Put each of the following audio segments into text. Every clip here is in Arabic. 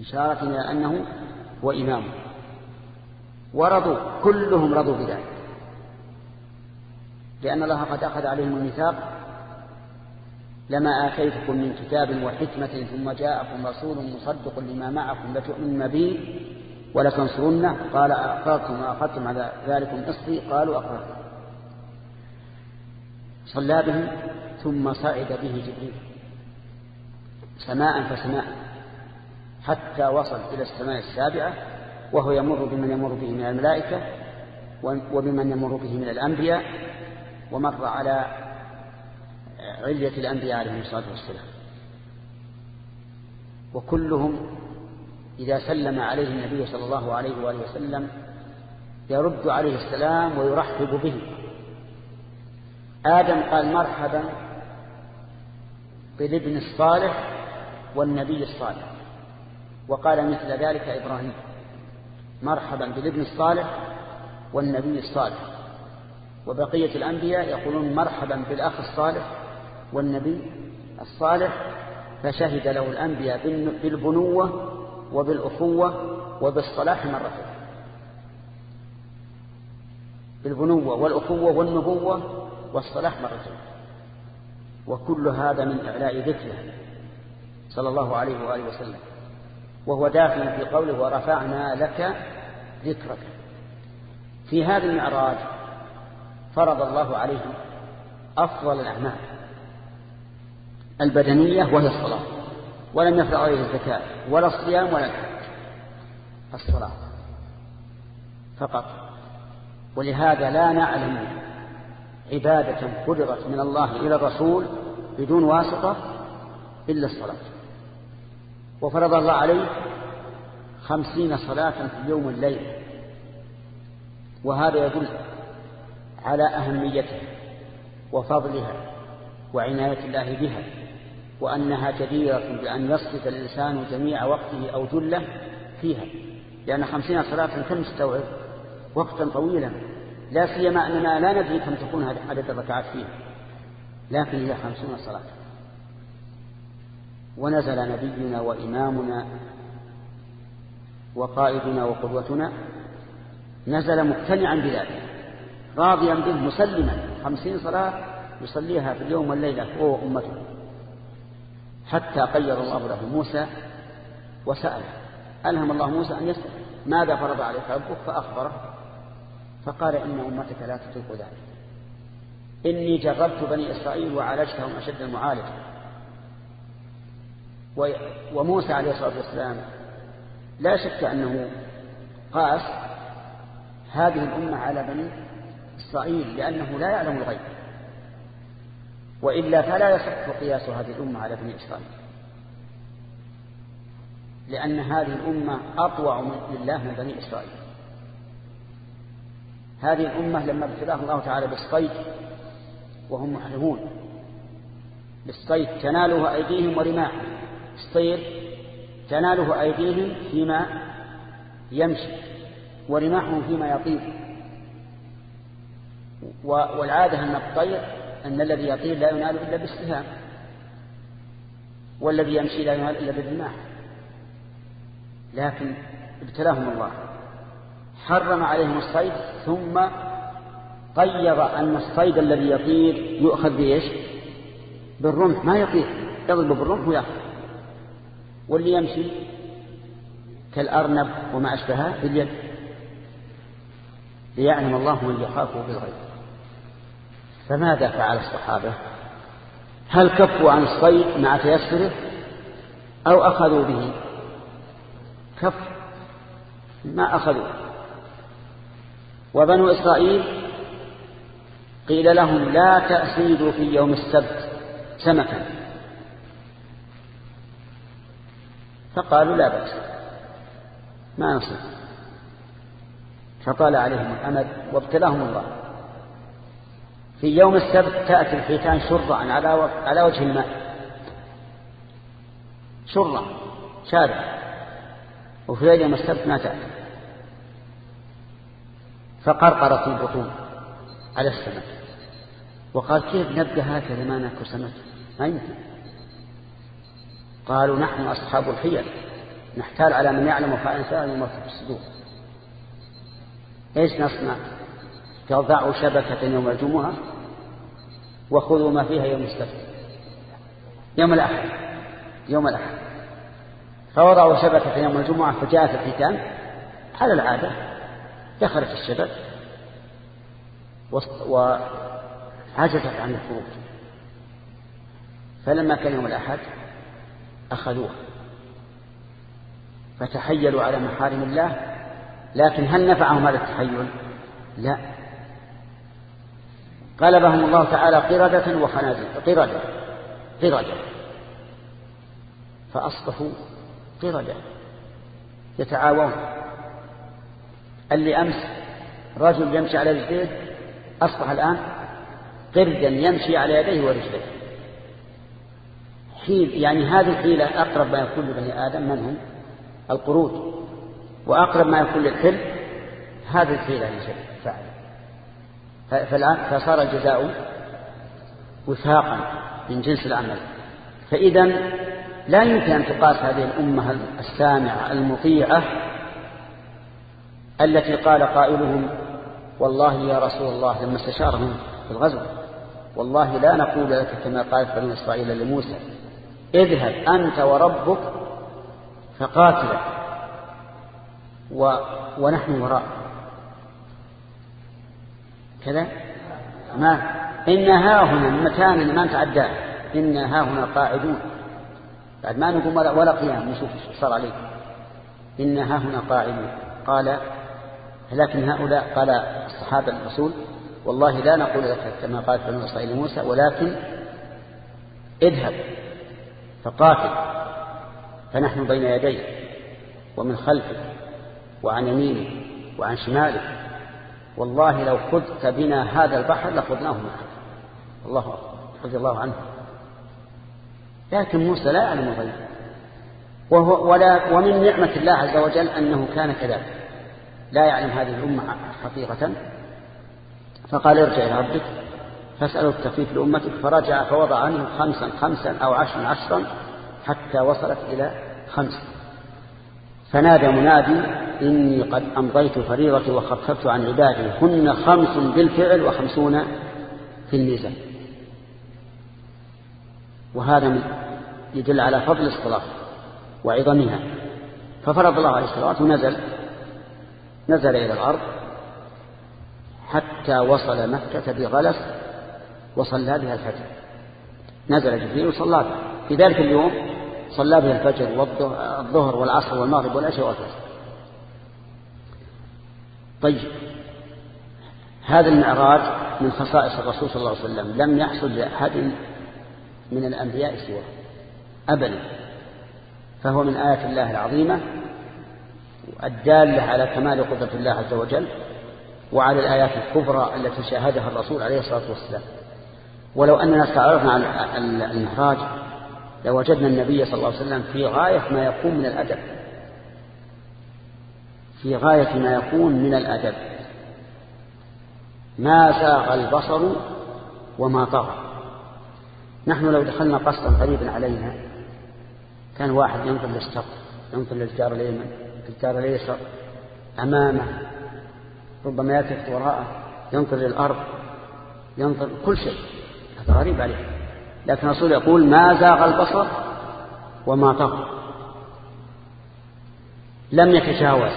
إشارة إلى أنه هو إمام. ورضوا كلهم رضوا بذلك. لأن الله قد أخذ عليهم الميثاق لما آتيتكم من كتاب وحكمة ثم جاءكم رسول مصدق لما معكم لتؤمن به ولتنصرنه قال أقررتم وأخذتم على ذلكم إصري قالوا أقررتم صلى بهم ثم صعد به جبريل. سماء فسماء. حتى وصل إلى السماء السابعة وهو يمر بمن يمر به من الملائكة وبمن يمر به من الأنبياء ومر على علية الأنبياء عليهم الصلاة والسلام. وكلهم إذا سلم عليه النبي صلى الله عليه وآله وسلم يرد عليه السلام ويرحب به. آدم قال مرحبا بالابن الصالح والنبي الصالح. وقال مثل ذلك إبراهيم مرحبا بالابن الصالح والنبي الصالح. وبقية الأنبياء يقولون مرحبا بالأخ الصالح والنبي الصالح فشهد له الأنبياء بالبنوة وبالأخوة وبالصلاح مرتين بالبنوة والأخوة والنبوة والصلاح مرتين وكل هذا من إعلاء ذكره. صلى الله عليه وآله وسلم. وهو داخل في قوله ورفعنا لك ذكرك. في هذا المعراج فرض الله عليه أفضل الأعمال. البدنية وهي الصلاة. ولم يفرض عليه الزكاة ولا الصيام ولا الحج. الصلاة فقط. ولهذا لا نعلم عبادة فرضت من الله إلى الرسول بدون واسطة إلا الصلاة. وفرض الله عليه خمسين صلاة في اليوم والليل وهذا يدل على أهميتها وفضلها وعناية الله بها وأنها جديرة بأن يصرف الإنسان جميع وقته أو جلة فيها لأن خمسين صلاة كم تستوعب وقتا طويلا لا سيما أننا لا ندري كم تكون عدد الركعات فيها لكن هي خمسون صلاة. ونزل نبينا وإمامنا وقائدنا وقدوتنا نزل مقتنعا بذلك راضيا به مسلما. خمسين صلاة يصليها في اليوم والليلة هو وأمته. حتى قير الله له موسى وسأله. ألهم الله موسى أن يسأل ماذا فرض عليك ربك؟ فأخبره. فقال إن أمتك لا تطيق ذلك. إني جربت بني إسرائيل وعالجتهم أشد المعالجة. وموسى عليه الصلاة والسلام لا شك أنه قاس هذه الأمة على بني إسرائيل لأنه لا يعلم الغيب وإلا فلا يصح قياس هذه الأمة على بني إسرائيل لأن هذه الأمة أطوع لله من بني إسرائيل. هذه الأمة لما ابتلاهم الله تعالى بالصيد وهم محرمون بالصيد تناله أيديهم ورماحهم الصيد تناله أيديهم فيما يمشي ورماحهم فيما يطير. والعادة أن الطير أن الذي يطير لا ينال إلا بالسهام والذي يمشي لا ينال إلا بالرماح. لكن ابتلاهم الله. حرم عليهم الصيد ثم قيض أن الصيد الذي يطير يؤخذ بإيش؟ بالرمح. ما يطير يضرب بالرمح ويأخذ. واللي يمشي كالأرنب وما أشبهها باليد ليعلم الله من يخافه بالغيب فماذا فعل الصحابة؟ هل كفوا عن الصيد مع تيسره أو أخذوا به؟ كف ما أخذوا. وبنو إسرائيل قيل لهم لا تأسيدوا في يوم السبت سمكا. فقالوا لا بأس. ما نصيب. فطال عليهم الأمد وابتلاهم الله. في يوم السبت تأتي الحيتان شرعا على وجه الماء. شرعا شارع وفي يوم السبت ما تأتي. فقرقرت البطون على السمك. وقال كيف نبقى هكذا ما ناكل سمك؟ ما يمكن. قالوا نحن أصحاب الحيل نحتال على من يعلم خائن سائل وما في الصدور. إيش نصنع؟ تضع شبكة يوم الجمعة وخذوا ما فيها يوم السبت. يوم الأحد يوم الأحد. فوضعوا شبكة يوم الجمعة فجاءت الحيتان على العادة دخلت الشبك وعجزت عن الخروج. فلما كان يوم الأحد أخذوها. فتحيلوا على محارم الله لكن هل نفعهم هذا التحيل؟ لا. قلبهم الله تعالى قردة وخنازير قردة قردة. فأصبحوا قردة يتعاون. اللي أمس رجل يمشي على رجليه أصبح الآن قردا يمشي على يديه ورجليه. حيل يعني هذه الحيلة أقرب ما يكون لبني آدم من هم؟ القرود. وأقرب ما يكون للحل هذه الحيلة فعل فالآن فصار الجزاء وثاقا من جنس العمل. فإذا لا يمكن أن تقاس هذه الأمة السامعة المطيعة التي قال قائلهم والله يا رسول الله لما استشارهم في الغزو والله لا نقول لك كما قالت بني إسرائيل لموسى. اذهب أنت وربك فقاتلا و... ونحن وراء. كذا؟ ما؟ إن ها هنا المكان ما نتعداه إن ها هنا قاعدون. بعد ما نقوم ولا, ولا قيام نشوف صار عليه إن ها هنا قاعدون. قال لكن هؤلاء قال الصحابة الرسول والله لا نقول لك كما قال بنو إسرائيل موسى ولكن اذهب. فقاتل. فنحن بين يديه ومن خلفه وعن يمينه وعن شماله. والله لو خذت بنا هذا البحر لخذناه معك الله رضي الله عنه. لكن موسى لا يعلم الغيب. وهو ولا ومن نعمة الله عز وجل أنه كان كذلك. لا يعلم هذه الأمة حقيقة. فقال ارجع إلى ربك. فاسأله التخفيف لأمتك فرجع فوضع عنه خمسا خمسا أو عشرا عشرا حتى وصلت إلى خمس فنادى منادي إني قد أمضيت فريضتي وخففت عن عبادي. هن خمس بالفعل وخمسون في الميزان. وهذا يدل على فضل الصلاة وعظمها. ففرض الله عليه الصلاة ونزل نزل إلى الأرض حتى وصل مكة بغلس وصلى بها الفجر. نزل جبريل وصلى بها. في ذلك اليوم صلى بها الفجر والظهر والعصر والمغرب والعشاء والفجر. طيب. هذا المعراج من خصائص الرسول صلى الله عليه وسلم. لم يحصل لأحد من الأنبياء سواه. أبدا. فهو من آيات الله العظيمة الدالة على كمال قدرة الله عز وجل وعلى الآيات الكبرى التي شاهدها الرسول عليه الصلاة والسلام. ولو أننا استعرضنا على المحراج لوجدنا النبي صلى الله عليه وسلم في غاية ما يكون من الأدب. في غاية ما يكون من الأدب. ما زاغ البصر وما طغى. نحن لو دخلنا قصدا قريبا علينا كان واحد ينظر للسقف ينظر للجار اليمن الجار اليسر أمامه ربما يلتفت وراءه ينظر للأرض ينظر كل شيء. غريب عليه لكن الرسول يقول ما زاغ البصر وما طغى. لم يتجاوز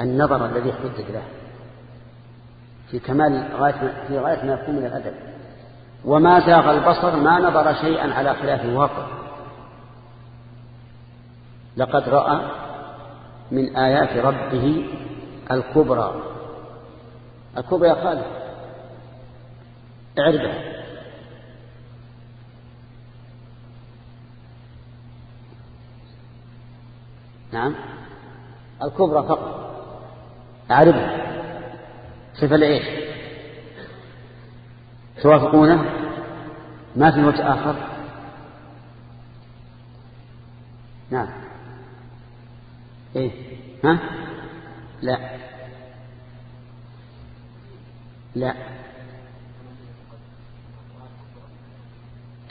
النظر الذي حدد له في كمال غاية في غاية ما يكون من الأدب. وما زاغ البصر ما نظر شيئا على خلاف الواقع لقد رأى من آيات ربه الكبرى. الكبرى يا خالد نعم. الكبرى فقط. أعرفها صفة لإيش؟ توافقونه؟ ما في وجه آخر؟ نعم. إيه. ها؟ لا. لا.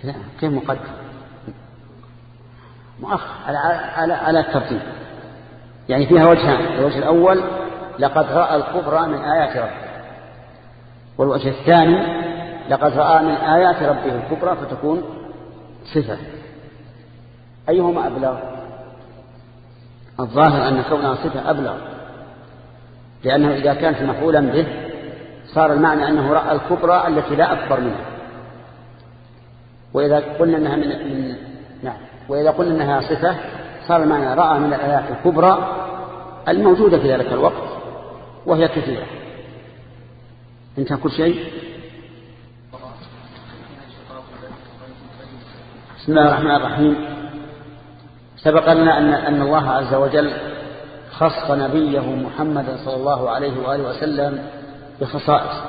لا. كيف مقدم؟ مؤخر على, على, على الترتيب. يعني فيها وجهان الوجه الأول لقد رأى الكبرى من آيات ربه. والوجه الثاني لقد رأى من آيات ربه الكبرى فتكون صفة. أيهما أبلغ؟ الظاهر أن كونها صفة أبلغ. لأنه إذا كانت مفعولا به صار المعنى أنه رأى الكبرى التي لا أكبر منها. وإذا قلنا أنها من, من نعم. وإذا قلنا أنها صفة صار المعنى رأى من الآيات الكبرى الموجودة في ذلك الوقت وهي كثيرة. انتهى كل شيء؟ بسم الله الرحمن الرحيم. سبق لنا أن, أن الله عز وجل خص نبيه محمدا صلى الله عليه وآله وسلم بخصائص.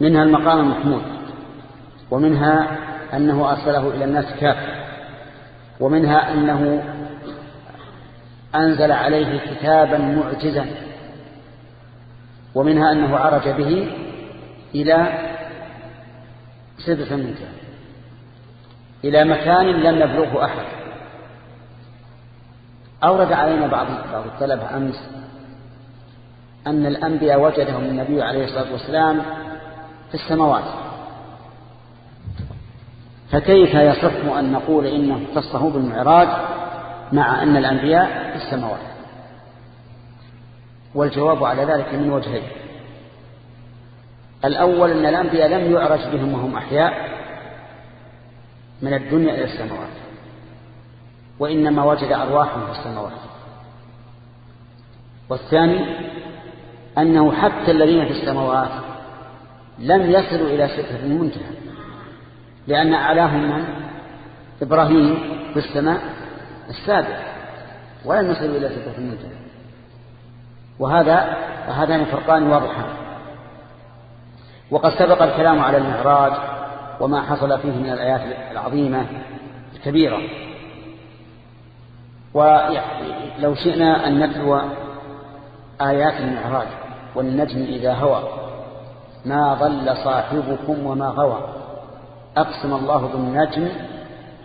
منها المقام المحمود ومنها أنه أرسله إلى الناس كافة. ومنها أنه أنزل عليه كتابا معجزا ومنها أنه عرج به إلى سدة المنتهى إلى مكان لم يبلغه أحد. أورد علينا بعض الطلبة أمس أن الأنبياء وجدهم النبي عليه الصلاة والسلام في السماوات. فكيف يصح أن نقول إنه اختصه بالمعراج مع أن الأنبياء في السماوات؟ والجواب على ذلك من وجهين. الأول أن الأنبياء لم يعرج بهم وهم أحياء من الدنيا إلى السماوات وإنما وجد أرواحهم في السماوات. والثاني أنه حتى الذين في السماوات لم يصلوا إلى سدرة المنتهى. لأن أعلاهم من؟ إبراهيم في السماء السابع. ولم يصلوا إلى سدرة المنتهى وهذا هذان فرقان واضحان. وقد سبق الكلام على المعراج وما حصل فيه من الآيات العظيمة الكبيرة. ولو شئنا أن نتلو آيات المعراج والنجم إذا هوى. ما ضل صاحبكم وما غوى. أقسم الله بالنجم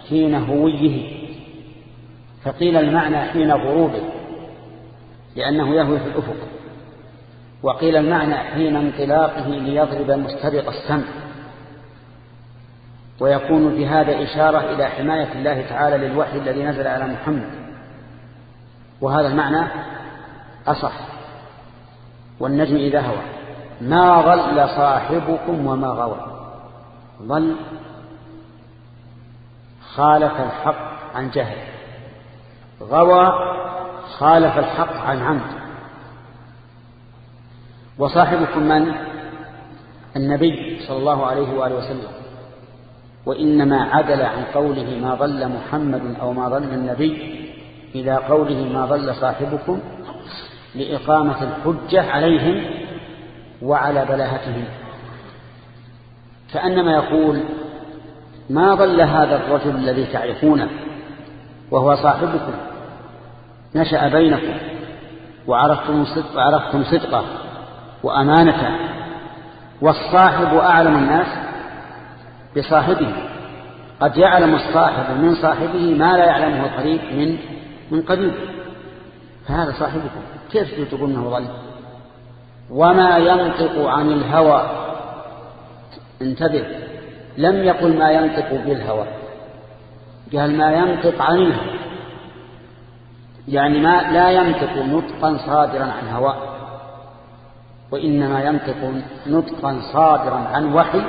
حين هويه. فقيل المعنى حين غروبه لأنه يهوي في الأفق. وقيل المعنى حين انطلاقه ليضرب مسترق السمع ويكون في هذا إشارة إلى حماية الله تعالى للوحي الذي نزل على محمد. وهذا المعنى أصح. والنجم إذا هوى. ما ضل صاحبكم وما غوى. ضل خالف الحق عن جهل غوى خالف الحق عن عمد. وصاحبكم من؟ النبي صلى الله عليه وآله وسلم. وإنما عدل عن قوله ما ضل محمد أو ما ضل النبي إلى قوله ما ضل صاحبكم لإقامة الحجة عليهم وعلى بلاهتهم. كأنما يقول ما ضل هذا الرجل الذي تعرفونه وهو صاحبكم نشأ بينكم وعرفتم صدق وعرفتم صدقه وأمانته والصاحب أعلم الناس بصاحبه. قد يعلم الصاحب من صاحبه ما لا يعلمه القريب من من قريب. فهذا صاحبكم كيف تقول إنه ضل؟ وما ينطق عن الهوى انتبه. لم يقل ما ينطق بالهوى. قال ما ينطق عن الهوى. يعني ما لا ينطق نطقا صادرا عن هواء وإنما ينطق نطقا صادرا عن وحي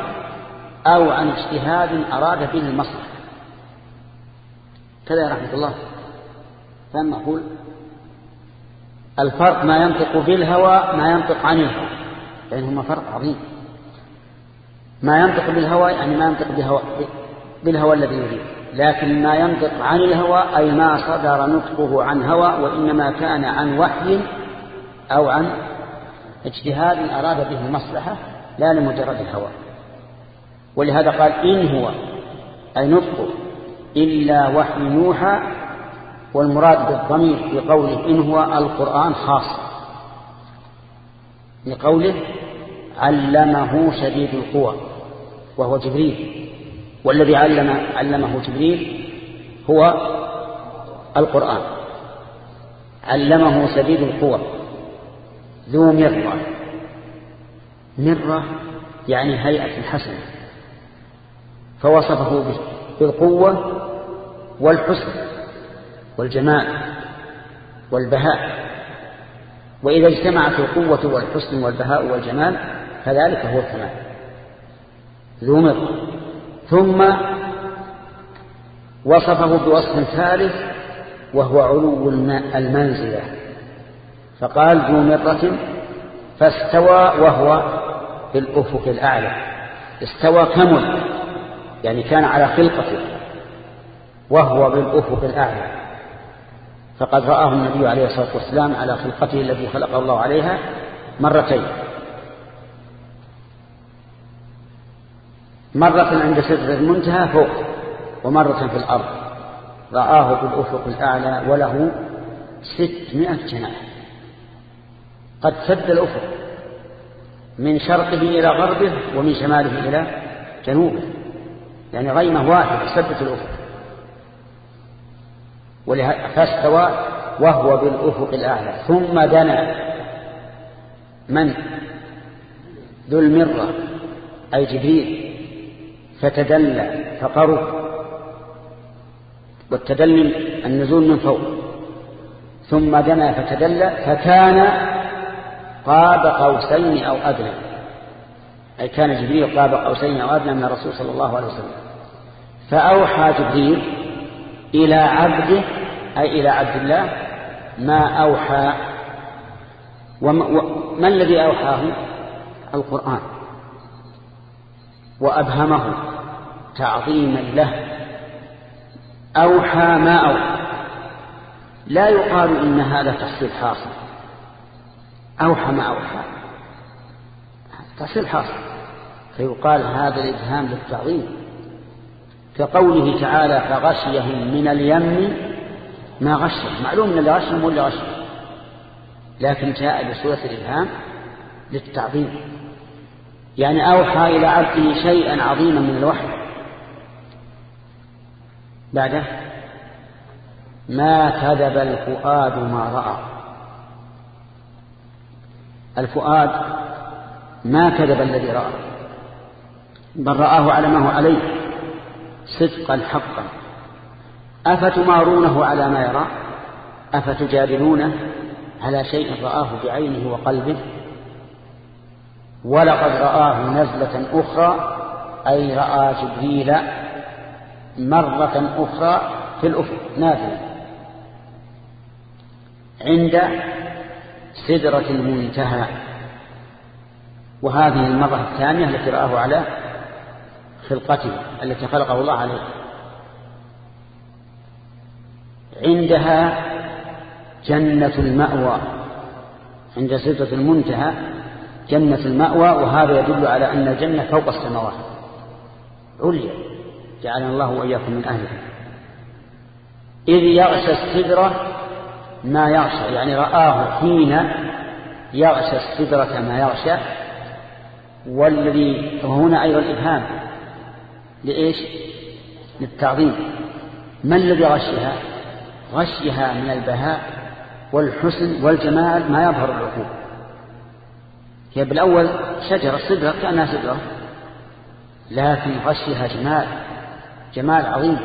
أو عن اجتهاد أراد به المصلحة. كذا يا رحمة الله. فهم أقول؟ الفرق ما ينطق بالهوى ما ينطق عن الهوى. يعني هما فرق عظيم. ما ينطق بالهوى يعني ما ينطق بهوى بالهوى الذي يريد. لكن ما ينطق عن الهوى أي ما صدر نطقه عن هوى وإنما كان عن وحي أو عن اجتهاد أراد به المصلحة لا لمجرد الهوى. ولهذا قال إن هو أي نطق إلا وحي يوحى والمراد بالضمير في قوله إن هو القرآن خاص. لقوله علمه شديد القوى وهو جبريل. والذي علم علمه جبريل هو القرآن. علمه سديد القوى ذو مرة. مرة يعني هيئة حسنة. فوصفه بالقوة والحسن والجمال والبهاء. وإذا اجتمعت القوة والحسن والبهاء والجمال فذلك هو الكمال ذو مرة ثم وصفه بوصف ثالث وهو علو المنزلة. فقال ذو مرة فاستوى وهو في الأفق الأعلى. استوى كمل يعني كان على خلقته. وهو بالأفق الأعلى. فقد رآه النبي عليه الصلاة والسلام على خلقته التي خلق الله عليها مرتين. مرة عند سدرة المنتهى فوق ومرة في الأرض. رآه بالأفق الأعلى وله ستمائة جناح. قد سد الأفق من شرقه إلى غربه ومن شماله إلى جنوبه. يعني غيمة واحدة سدت الأفق. فاستوى وهو بالأفق الأعلى. ثم دنا. من؟ ذو المرة. أي جبريل. فتدلى فقرب. والتدلي النزول من فوق. ثم دنا فتدلى فكان قاب قوسين أو أدنى. أي كان جبريل قاب قوسين أو أدنى من الرسول صلى الله عليه وسلم. فأوحى جبريل إلى عبده أي إلى عبد الله ما أوحى. وما الذي أوحاه؟ القرآن. وأبهمه تعظيما له. أوحى ما أوحى لا يقال إن هذا تحصيل حاصل. أوحى ما أوحى. تحصيل حاصل. فيقال هذا الإبهام للتعظيم. كقوله تعالى فغشيهم من اليم ما غشهم معلوم من اللي غشهم واللي غشهم لكن جاء بصورة الإبهام للتعظيم. يعني أوحى إلى عبده شيئا عظيما من الوحي. بعده ما كذب الفؤاد ما رأى. الفؤاد ما كذب الذي رأى بل رآه على ما هو عليه صدقا حقا. أفتمارونه على ما يرى؟ أفتجادلونه؟ على شيء رآه بعينه وقلبه؟ ولقد رآه نزلة أخرى أي رأى جبريل مرة أخرى في الأفق نازلة عند سدرة المنتهى. وهذه المرة الثانية التي رآه على خلقته التي خلقه الله عليه. عندها جنة المأوى عند سدرة المنتهى. جنة المأوى وهذا يدل على أن الجنة فوق السماوات. عليا. جعلنا الله وإياكم من أهلها. إذ يغشى السدرة ما يغشى يعني رآه حين يغشى السدرة ما يغشى. والذي وهنا أيضا إبهام. لإيش؟ للتعظيم. ما الذي غشها غشها من البهاء والحسن والجمال ما يظهر العقول. هي بالأول شجرة صدرة كأنها صدرة. لكن غشها جمال جمال عظيم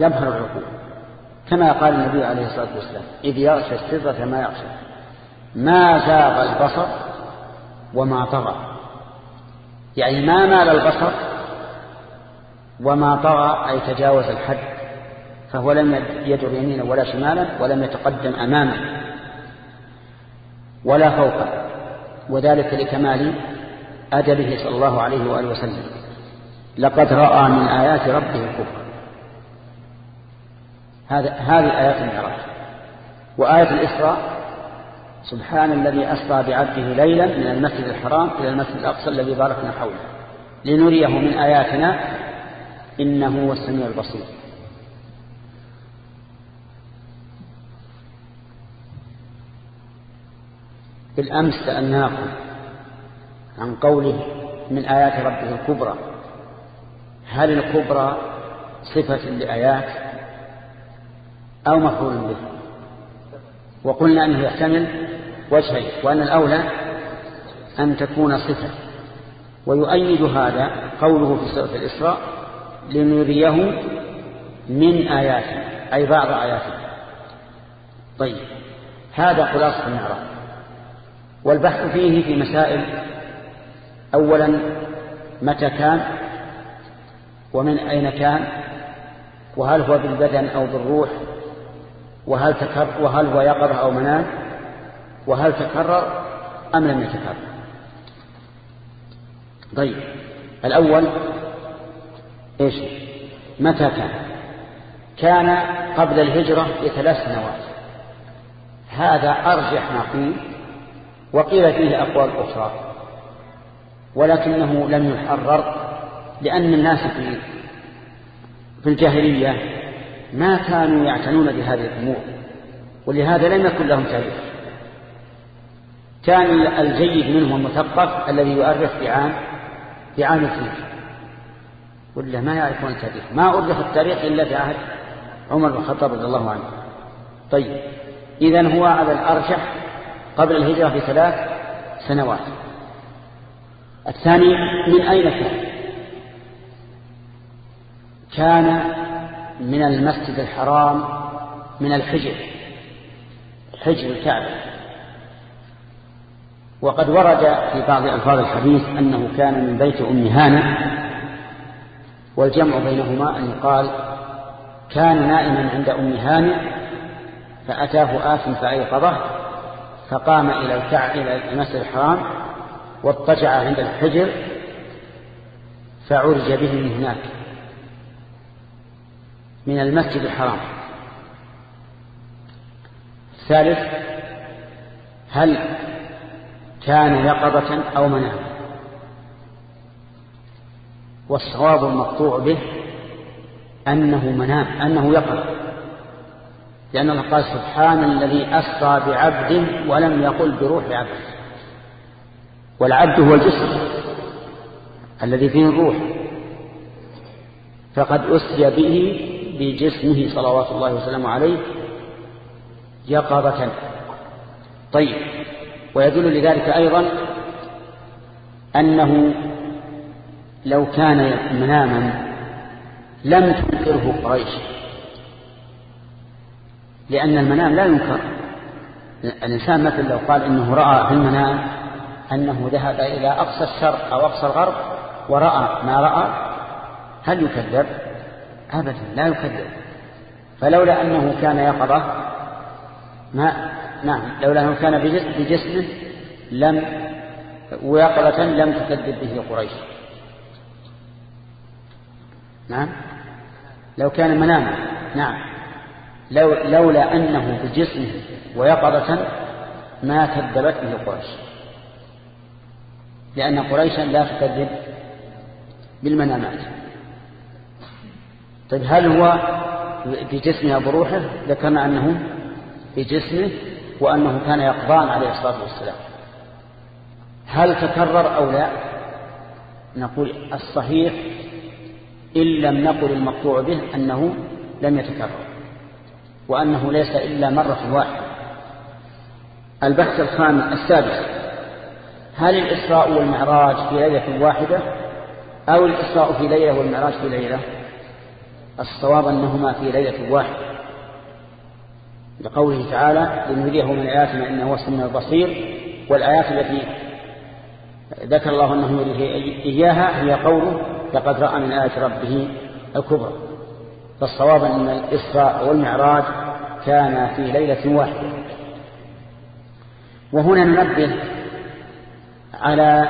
يظهر العقول. كما قال النبي عليه الصلاة والسلام إذ يغشى السدرة ما يغشى. ما زاغ البصر وما طغى. يعني ما مال البصر وما طغى أي تجاوز الحد. فهو لم يدر يمينا ولا شمالا ولم يتقدم أماما ولا فوقا وذلك لكمال أدبه صلى الله عليه وآله وسلم. لقد رأى من آيات ربه الكفر. هذا هذه آيات المعراج وآية الإسراء سبحان الذي أسرى بعبده ليلا من المسجد الحرام إلى المسجد الأقصى الذي باركنا حوله. لنريه من آياتنا إنه هو السميع البصير. بالأمس سألناكم عن قوله من آيات ربه الكبرى. هل الكبرى صفة لآيات أو مفعول به؟ وقلنا أنه يحتمل وجهين وأن الأولى أن تكون صفة. ويؤيد هذا قوله في سورة الإسراء لنريه من آياته أي بعض آياته. طيب هذا خلاصة المعراج والبحث فيه في مسائل. أولا متى كان؟ ومن أين كان؟ وهل هو بالبدن أو بالروح؟ وهل, تكرر وهل هو يقظة أو منام وهل تكرر أم لم يتكرر؟ طيب الأول إيش؟ متى كان؟ كان قبل الهجرة بثلاث سنوات. هذا أرجح ما قيل وقيل فيه أقوال أخرى. ولكنه لم يحرر لأن الناس في في الجاهلية ما كانوا يعتنون بهذه الأمور ولهذا لم يكن لهم تاريخ. كان الجيد منهم المثقف الذي يؤرخ بعام بعام الفيل ولا ما يعرفون التاريخ. ما أرخ التاريخ إلا في عهد عمر بن الخطاب رضي الله عنه. طيب إذا هو على الأرجح قبل الهجرة بثلاث سنوات. الثاني من أين كان؟ كان من المسجد الحرام من الحجر حجر الكعبة. وقد ورد في بعض ألفاظ الحديث أنه كان من بيت أم هانة والجمع بينهما أن يقال كان نائما عند أم هانة فأتاه آت فأيقظه. فقام إلى إلى المسجد الحرام واضطجع عند الحجر فعرج به من هناك من المسجد الحرام. الثالث هل كان يقظة أو منام والصواب المقطوع به أنه منام أنه يقظ لأن الله قال سبحان الذي أسرى بعبد ولم يقل بروح عبد. والعبد هو الجسم الذي فيه الروح. فقد أسري به بجسمه صلوات الله وسلامه عليه يقظة. طيب ويدل لذلك أيضا أنه لو كان مناما لم تنكره قريش. لأن المنام لا ينكر. الإنسان مثل لو قال إنه رأى في المنام أنه ذهب إلى أقصى الشرق أو أقصى الغرب ورأى ما رأى هل يكذب؟ أبدا لا يكذب. فلولا أنه كان يقظة ما نعم لولا أنه كان بجسمه لم ويقظة لم تكذب به قريش. نعم؟ لو كان مناما نعم. لو لولا أنه بجسمه ويقظة ما كذبت به قريش. لأن قريشا لا تكذب بالمنامات. طيب هل هو بجسمه بروحه ذكرنا أنه بجسمه وأنه كان يقضان عليه الصلاة والسلام. هل تكرر أو لا؟ نقول الصحيح إن لم نقل المقطوع به أنه لم يتكرر. وأنه ليس إلا مرة واحدة. البحث الخامس السادس. هل الإسراء والمعراج في ليلة واحدة أو الإسراء في ليلة والمعراج في ليلة؟ الصواب أنهما في ليلة واحدة. لقوله تعالى لنريه من آياتنا إنه هو السميع البصير والآيات التي ذكر الله أنه يريه إياها هي قوله لقد رأى من آيات ربه الكبرى. فالصواب أن الإسراء والمعراج كان في ليلة واحدة. وهنا ننبه على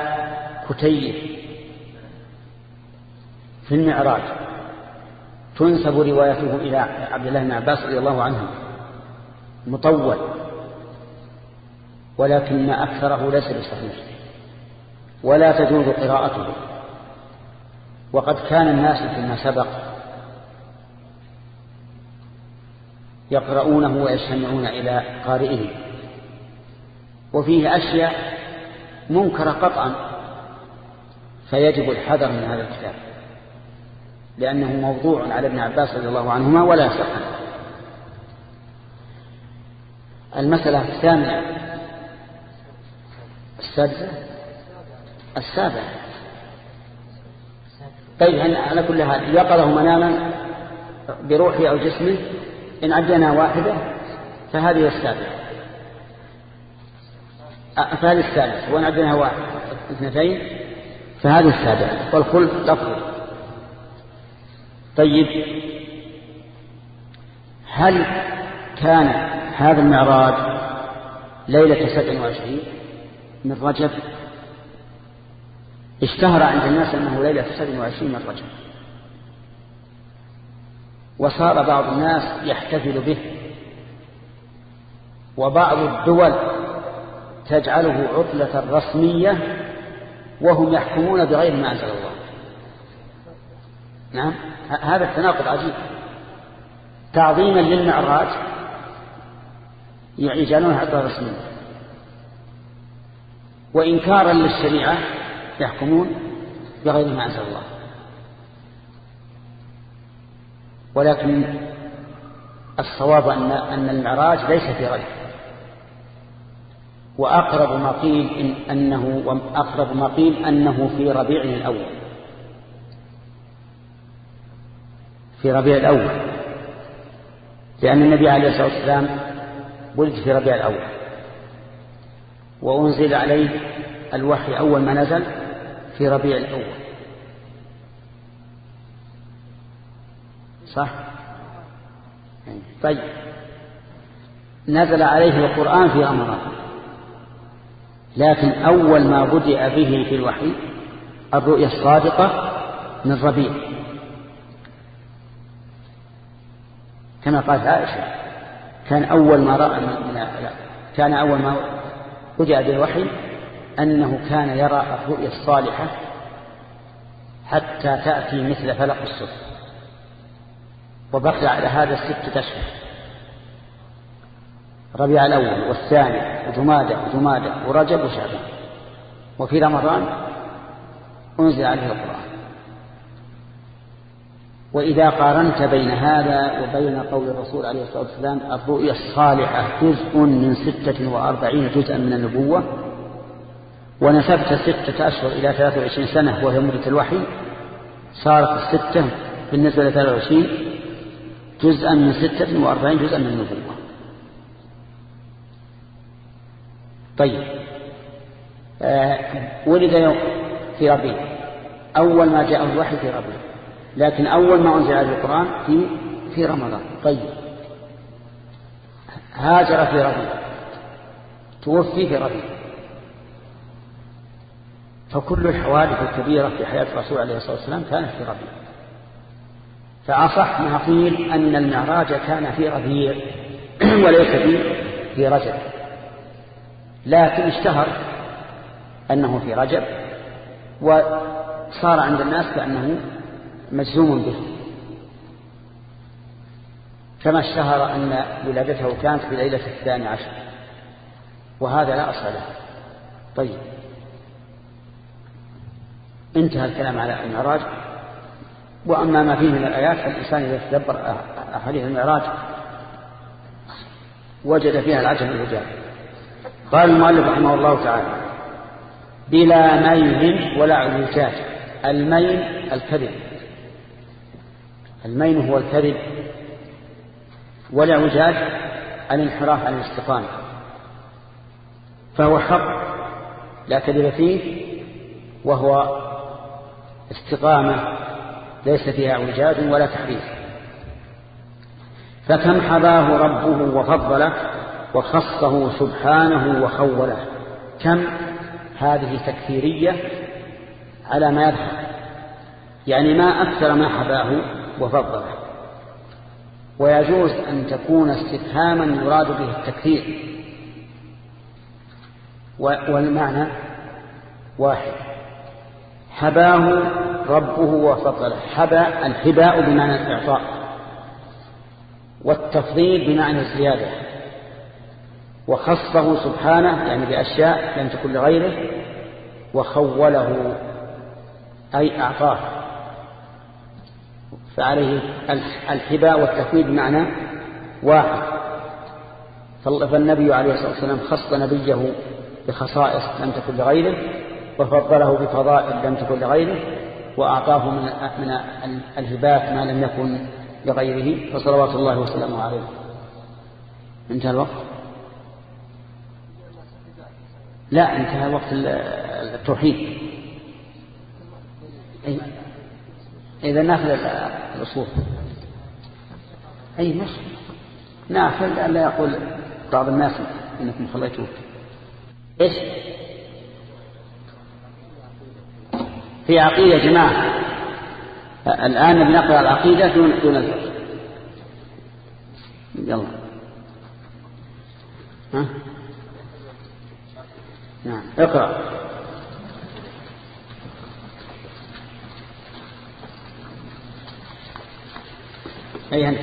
كتيب في المعراج. تنسب روايته إلى عبد الله بن عباس رضي الله عنه. مطول. ولكن أكثره ليس بصحيح. ولا تجوز قراءته. وقد كان الناس فيما سبق يقرؤونه ويستمعون إلى قارئه وفيه أشياء منكرة قطعا فيجب الحذر من هذا الكتاب لأنه موضوع على ابن عباس رضي الله عنهما ولا يصح المسألة الثامنة السادسة السابعة. طيب على كل حال يقظه مناما بروحه أو جسمه؟ إن عدنا واحدة فهذه السابعة. فهذه السادسة وإن عدنا واحد اثنتين فهذه السابعة. والخلف لفظ طيب. هل كان هذا المعراج ليلة سبع وعشرين من رجب؟ اشتهر عند الناس أنه ليلة سبع وعشرين من رجب. وصار بعض الناس يحتفل به. وبعض الدول تجعله عطلة رسمية وهم يحكمون بغير ما أنزل الله. نعم. هذا التناقض عجيب. تعظيما للمعراج يجعلونه عطلة رسمية. وإنكارا للشريعة يحكمون بغير ما أنزل الله. ولكن الصواب أن أن المعراج ليس في رجل وأقرب ما قيل إن أنه أقرب ما قيل أنه في ربيع الأول. في ربيع الأول. لأن النبي عليه الصلاة والسلام ولد في ربيع الأول. وأنزل عليه الوحي أول ما نزل في ربيع الأول. صح؟ طيب. نزل عليه القرآن في رمضان لكن أول ما بدأ به في الوحي الرؤيا الصادقة من ربيع. كما قالت عائشة كان أول ما رأى من كان أول ما بدأ بالوحي أنه كان يرى الرؤيا الصالحة حتى تأتي مثل فلق الصبح وبقي على هذا ستة أشهر ربيع الأول والثاني وجمادة وجمادة ورجب وشعبان. وفي رمضان أنزل عليه القرآن. وإذا قارنت بين هذا وبين قول الرسول عليه الصلاة والسلام الرؤيا الصالحة جزء من ستة وأربعين جزءا من النبوة ونسبت ستة أشهر إلى ثلاثة وعشرين سنة وهي مدة الوحي صارت الستة بالنسبة لثلاثة وعشرين جزءا من ستة وأربعين جزءا من النبوة طيب. آه ولد يوم في ربيع. أول ما جاء الوحي في ربيع. لكن أول ما أنزل عليه القرآن في في رمضان. طيب. هاجر في ربيع. توفي في ربيع. فكل الحوادث الكبيرة في حياة الرسول عليه الصلاة والسلام كانت في ربيع. فأصح ما قيل أن المعراج كان في ربيع وليس في في رجب. لكن اشتهر أنه في رجب وصار عند الناس كأنه مجزوم به. كما اشتهر أن ولادته كانت في ليلة الثاني عشر. وهذا لا أصل له. طيب. انتهى الكلام على المعراج. وأما ما فيه من الآيات فالإنسان إذا يتدبر أحاديث المعراج وجد فيها العجب والعجاب قال المؤلف رحمه الله تعالى بلا مين ولا عوجات المين الكذب. المين هو الكذب والاعوجاج الانحراف عن الاستقامة. فهو حق لا كذب فيه وهو استقامة ليس فيها اعوجاج ولا تحريف فكم حباه ربه وفضله وخصه سبحانه وخوله. كم؟ هذه تكثيرية على ما يذهب يعني ما أكثر ما حباه وفضله. ويجوز أن تكون استفهاما يراد به التكثير والمعنى واحد. حباه ربه وفضله حبى الحباء بمعنى الإعطاء والتفضيل بمعنى الزيادة وخصه سبحانه يعني بأشياء لم تكن لغيره وخوله أي أعطاه فعليه الحباء والتفويض بمعنى واحد. فالنبي عليه الصلاة والسلام خص نبيه بخصائص لم تكن لغيره وفضله بفضائل لم تكن لغيره وأعطاه من من الهبات ما لم يكن لغيره فصلوات الله وسلامه عليه. انتهى الوقت؟ لا انتهى وقت التوحيد. إذا ناخذ الأصول. أي مش ناخذ ألا يقول بعض الناس إنكم خليتوه إيش؟ في عقيدة جماعة. الآن بنقرأ العقيدة دون دون الفقه. يلا. ها؟ نعم اقرأ. أي أنت؟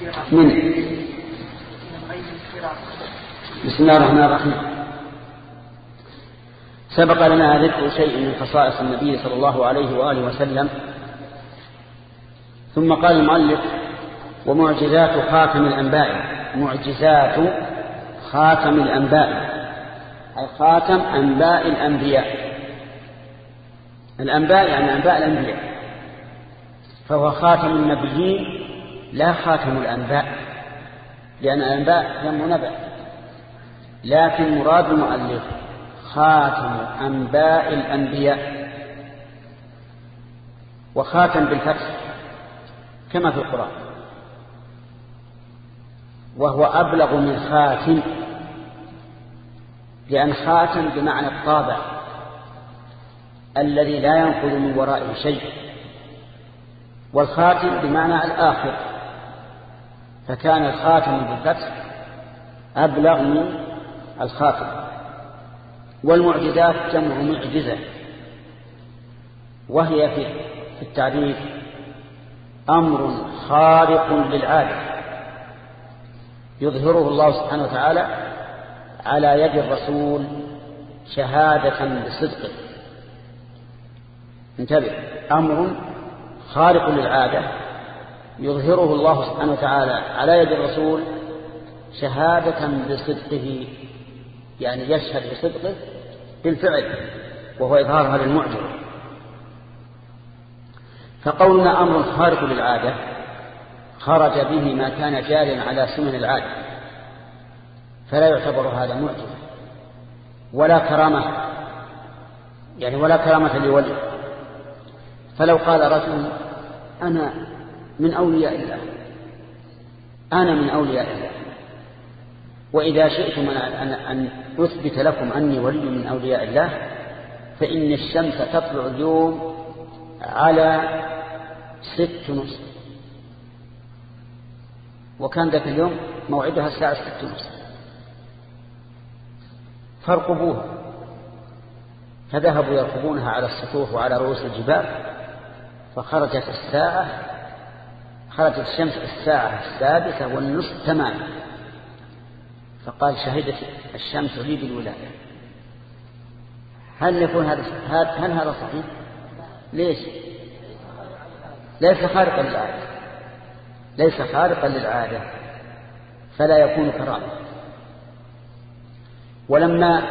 من بسم الله الرحمن الرحيم. سبق لنا ذكر شيء من خصائص النبي صلى الله عليه وآله وسلم. ثم قال المؤلف ومعجزات خاتم الأنباء. معجزات خاتم الأنباء. أي خاتم أنباء الأنبياء. الأنباء يعني أنباء الأنبياء. فهو خاتم النبيين لا خاتم الأنباء لأن الأنباء جمع نبأ. لكن مراد المؤلف خاتم أنباء الأنبياء. وخاتم بالفتح كما في القرآن. وهو أبلغ من خاتم لأن خاتم بمعنى الطابع الذي لا ينقذ من ورائه شيء والخاتم بمعنى الآخر. فكان الخاتم بالفتح أبلغ من الخاتم. والمعجزات جمع معجزة وهي في التعريف أمر خارق للعادة. يظهره الله سبحانه وتعالى على يد الرسول شهادة بصدقه انتبه أمر خارق للعادة يظهره الله سبحانه وتعالى على يد الرسول شهادة بصدقه يعني يشهد بصدقه بالفعل وهو إظهار هذا المعجزة. فقولنا أمر خارق للعادة خرج به ما كان جاريا على سنن العادة. فلا يعتبر هذا معجزة. ولا كرامة يعني ولا كرامة لولي فلو قال رجل أنا من أولياء الله. أنا من أولياء الله. وإذا شئتم أن, أثبت لكم أني ولي من أولياء الله فإن الشمس تطلع اليوم على ست نصف وكان ذاك اليوم موعدها الساعة ست نصف فارقبوها. فذهبوا يركبونها على السطوح وعلى رؤوس الجبال فخرجت الساعة خرجت الشمس الساعة السادسة والنصف تماما. فقال شهدت الشمس لي بالولاية هل يكون هذا هل هذا صحيح؟ ليش؟ ليس خارقا للعادة ليس خارقا للعادة فلا يكون كرامة. ولما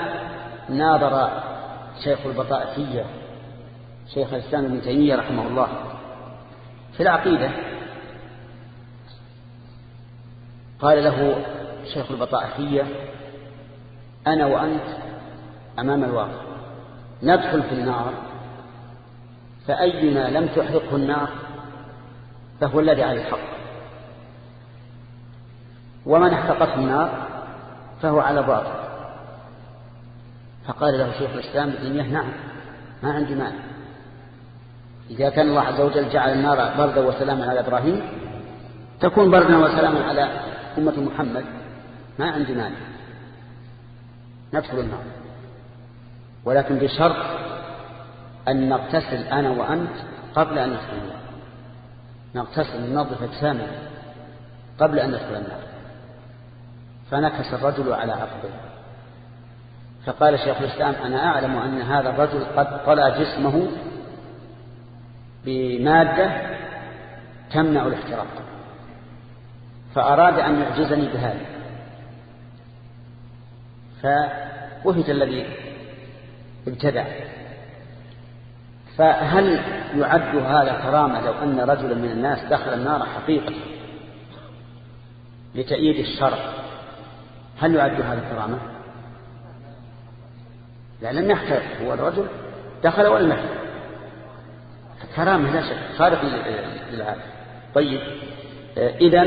ناظر شيخ البطائفية شيخ الإسلام ابن تيمية رحمه الله في العقيدة قال له شيخ البطائفية أنا وأنت أمام الواقع ندخل في النار فأينا لم تحرقه النار فهو الذي على الحق. ومن احتقته النار فهو على باطل. فقال له شيخ الإسلام ابن نعم ما عندي مانع. إذا كان الله عز وجل جعل النار بردا وسلاما على إبراهيم تكون بردا وسلاما على أمة محمد ما عندي مانع. ندخل النار ولكن بشرط أن نغتسل أنا وأنت قبل أن ندخل النار. نغتسل ننظف أجسامنا قبل أن ندخل النار. فنكس الرجل على عقبه. فقال شيخ الإسلام أنا أعلم أن هذا الرجل قد طلع جسمه بمادة تمنع الاحتراق. فأراد أن يعجزني بهذا. فوهد الذي ابتدع. فهل يعد هذا كرامة لو أن رجلا من الناس دخل النار حقيقة لتأييد الشرع؟ هل يعد هذا كرامة؟ لا لم يحترق هو الرجل دخل ولم يحترق كرامة لا شك. خارق للعادة طيب إذا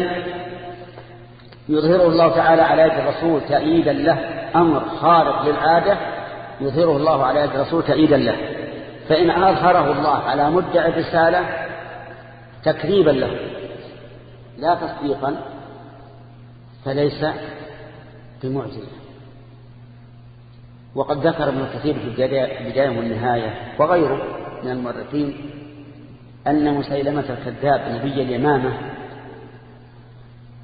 يظهره الله تعالى على يد الرسول تأييدا له. أمر خارق للعادة يظهره الله على يد الرسول تأييدا له. فإن أظهره الله على مدعي الرسالة تكذيبا له. لا تصديقا فليس بمعجزة. وقد ذكر ابن كثير في البداية والنهاية وغيره من المؤرخين أن مسيلمة الكذاب نبي اليمامة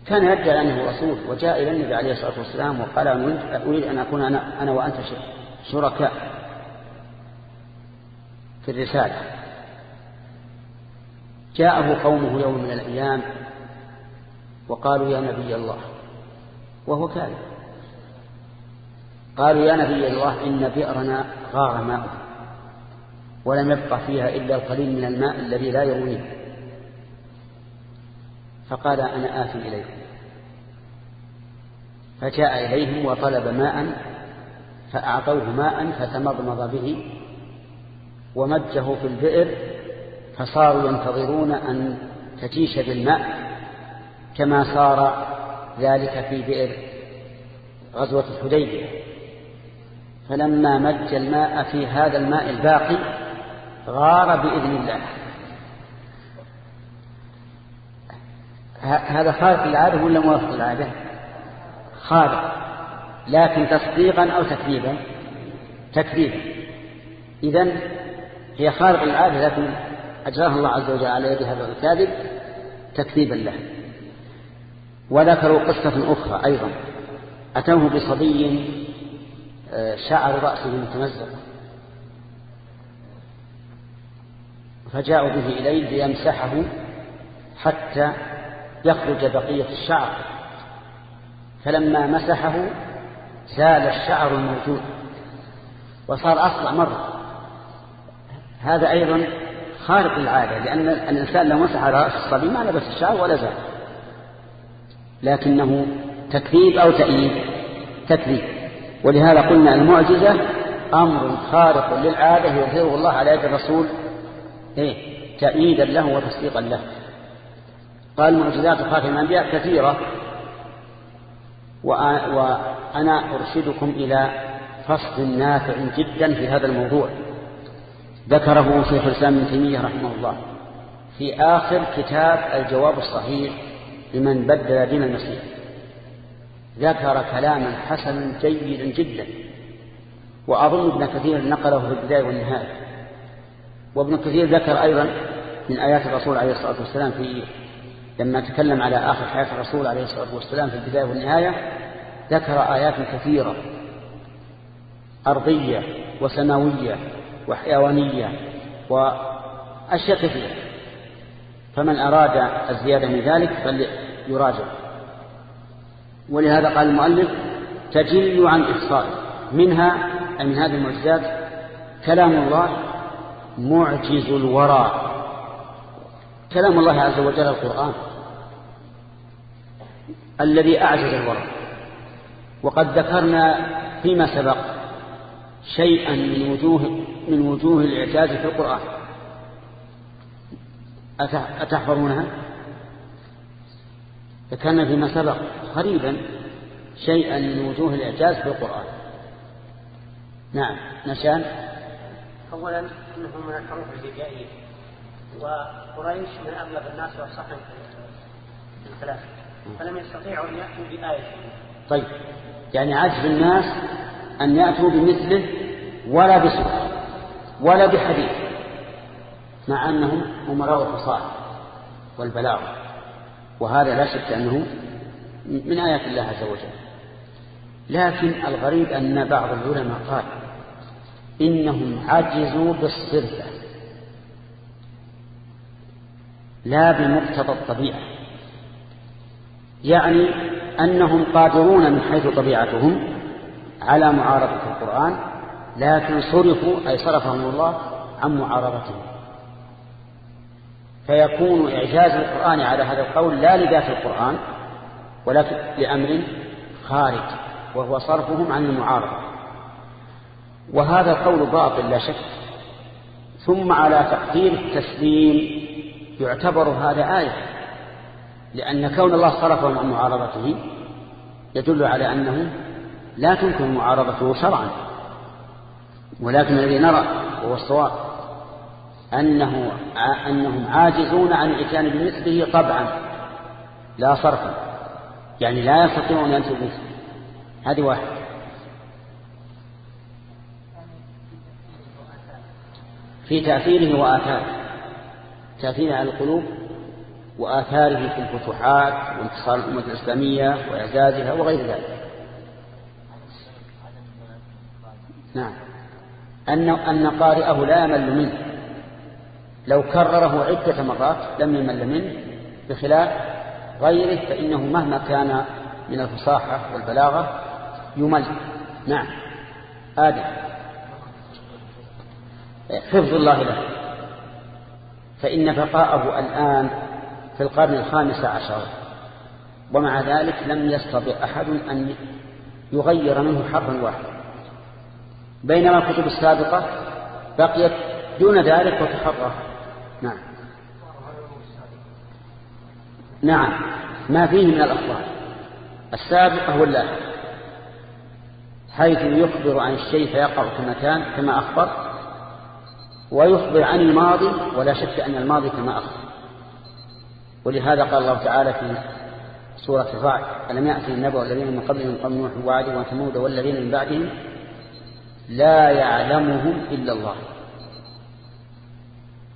كان يدعي أنه رسول وجاء إلى النبي عليه الصلاة والسلام وقال أريد أن أكون أنا, أنا وأنت شركاء في الرسالة. جاءه قومه يوم من الأيام وقالوا يا نبي الله. وهو كاذب. قالوا يا نبي الله إن بئرنا غار ماؤه ولم يبقى فيها إلا القليل من الماء الذي لا يرويه فقال أنا آت إليكم فجاء إليهم وطلب ماء فأعطوه ماء فتمضمض به ومجه في البئر فصاروا ينتظرون أن تتيش بالماء كما صار ذلك في بئر غزوة الحديبية. فلما مج الماء في هذا الماء الباقي غار بإذن الله. هذا خارق العادة ولا موافق العادة؟ خارق لكن تصديقا أو تكذيبا تكذيبا. إذن هي خارق العادة لكن أجراها الله عز وجل على يد هذا الكاذب تكذيبا له. وذكروا قصة أخرى أيضا. أتوه بصبي آه، شعر رأسه متمزق. فجاءوا به إليه ليمسحه حتى يخرج بقية الشعر. فلما مسحه زال الشعر الموجود وصار أصلع مرة. هذا أيضا خارق للعادة لأن الإنسان لو مسح رأس الصبي ما لبس الشعر ولا زال. لكنه تكذيب أو تأييد تكذيب. ولهذا قلنا المعجزة أمر خارق للعادة يظهره الله على يد الرسول إيه تأييدا له وتصديقا له. قال المعجزات خاتم الأنبياء كثيرة. وأنا أرشدكم إلى فصل نافع جدا في هذا الموضوع. ذكره شيخ الإسلام ابن تيمية رحمه الله في آخر كتاب الجواب الصحيح لمن بدل دين المسيح. ذكر كلاما حسنا جيدا جدا. وأظن ابن كثير نقله في البداية والنهاية. وابن كثير ذكر أيضا من آيات الرسول عليه الصلاة والسلام في لما تكلم على آخر حياة الرسول عليه الصلاة والسلام في البداية والنهاية ذكر آيات كثيرة أرضية وسماوية وحيوانية وأشياء كثيرة. فمن أراد الزيادة من ذلك فليراجع. ولهذا قال المؤلف تجل عن إحصاء. منها من هذه المعجزات كلام الله معجز الورى. كلام الله عز وجل القرآن. الذي أعجز الورى. وقد ذكرنا فيما سبق شيئا من وجوه من وجوه الإعجاز في القرآن. أتحفظونها؟ ذكرنا فيما سبق قريبا شيئا من وجوه الإعجاز في القرآن. نعم نشان أولا أنه من الحروف الهجائية وقريش من أغلب الناس في الثلاثة فلم يستطيعوا أن يأتوا بآية. طيب. يعني عجز الناس أن يأتوا بمثله ولا بسوء ولا بحديث مع أنهم أمراء الفصاحة والبلاغة. وهذا لا شك أنه من آيات الله عز وجل. لكن الغريب أن بعض العلماء قال إنهم عجزوا بالصرفة لا بمقتضى الطبيعة. يعني أنهم قادرون من حيث طبيعتهم على معارضة القرآن لكن صرفوا أي صرفهم الله عن معارضتهم. فيكون إعجاز القرآن على هذا القول لا لذات القرآن ولكن لأمر خارج وهو صرفهم عن المعارضة. وهذا القول باطل لا شك. ثم على تقدير التسليم يعتبر هذا آية. لأن كون الله صرفهم عن معارضته يدل على أنه لا تمكن معارضته شرعا. ولكن الذي نرى هو الصواب أنه أنهم عاجزون عن الإتيان بمثله طبعا لا صرفا يعني لا يستطيعون أن ينسوا مثله هذه واحد في تأثيره وآثاره. تأثيره على القلوب. وآثاره في الفتوحات وانتصار الأمة الإسلامية وإعزازها وغير ذلك. نعم. أن أن قارئه لا يمل منه. لو كرره عدة مرات لم يمل منه بخلاف غيره فإنه مهما كان من الفصاحة والبلاغة يمل. نعم. آدم. حفظ الله له. فإن بقاءه الآن في القرن الخامس عشر. ومع ذلك لم يستطع أحد أن يغير منه حرفا واحدا. بينما الكتب السابقة بقيت دون ذلك وتحرر. نعم. نعم. ما فيه من الأخبار. السابقة هو اللاحق حيث يخبر عن الشيء فيقع في مكان كما أخبر ويخبر عن الماضي ولا شك أن الماضي كما أخبر. ولهذا قال الله تعالى في سورة الرعد ألم يأتي النبأ الذين من قبلهم قوم نوح وعاد وثمود والذين من بعدهم؟ لا يعلمهم إلا الله.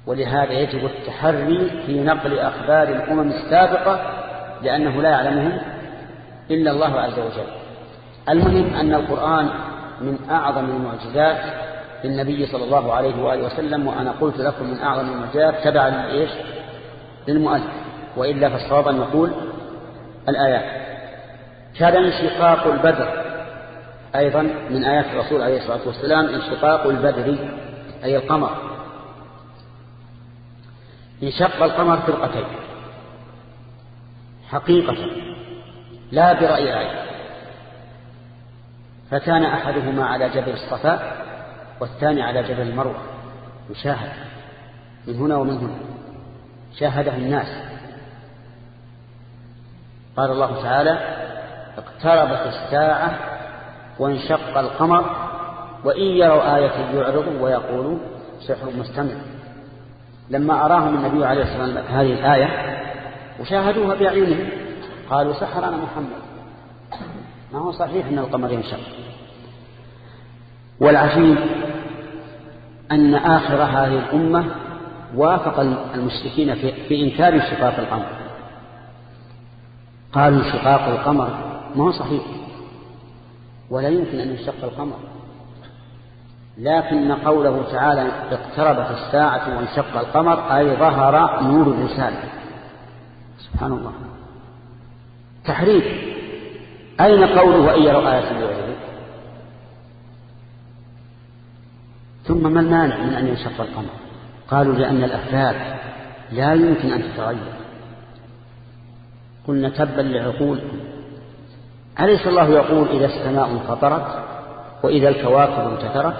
ولهذا يجب التحري في نقل أخبار الأمم السابقة لأنه لا يعلمهم إلا الله عز وجل. المهم أن القرآن من أعظم المعجزات للنبي صلى الله عليه وآله وسلم وأنا قلت لكم من أعظم المعجزات تبعا لإيش؟ للمؤلف. وإلا فالصواب أن نقول الآيات. كان انشقاق البدر أيضا من آيات الرسول عليه الصلاة والسلام انشقاق البدر أي القمر. انشق القمر فرقتين. حقيقة لا برأي عين فكان أحدهما على جبل الصفاء والثاني على جبل المروة. يشاهد من هنا ومن هنا. شاهده الناس. قال الله تعالى اقتربت الساعة وانشق القمر وإن يروا آية يعرضوا ويقولوا سحر مستمر. لما أراهم النبي عليه الصلاة والسلام هذه الآية وشاهدوها بأعينهم قالوا سحرنا محمد. ما هو صحيح أن القمر ينشق. والعجيب أن آخر هذه الأمة وافق المشركين في, إنكار انشقاق القمر. قالوا انشقاق القمر ما هو صحيح. ولا يمكن أن ينشق القمر. لكن قوله تعالى اقتربت الساعة وانشق القمر أي ظهر نور الرسالة. سبحان الله. تحريف. أين قوله وإن يروا آية ثم ما المانع من أن ينشق القمر؟ قالوا لأن الأفلاك لا يمكن أن تتغير. قلنا تبا لعقولكم أليس الله يقول إذا السماء انفطرت وإذا الكواكب انتثرت؟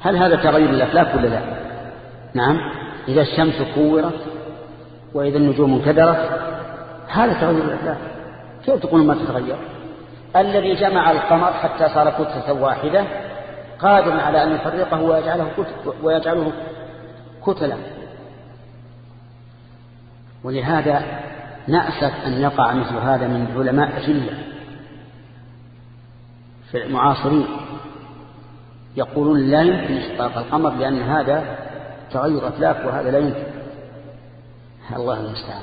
هل هذا تغير الأفلاك ولا لا؟ نعم. إذا الشمس كورت وإذا النجوم انكدرت هذا تغير الأفلاك كيف تقول ما تتغير؟ الذي جمع القمر حتى صار كتلة واحدة قادر على أن يفرقه ويجعله, ويجعله كتلا ولهذا نأسف أن يقع مثل هذا من علماء أجلة في المعاصرين يقولون لا يمكن إشقاق القمر لأن هذا تغير أفلاك وهذا لا يمكن. الله المستعان.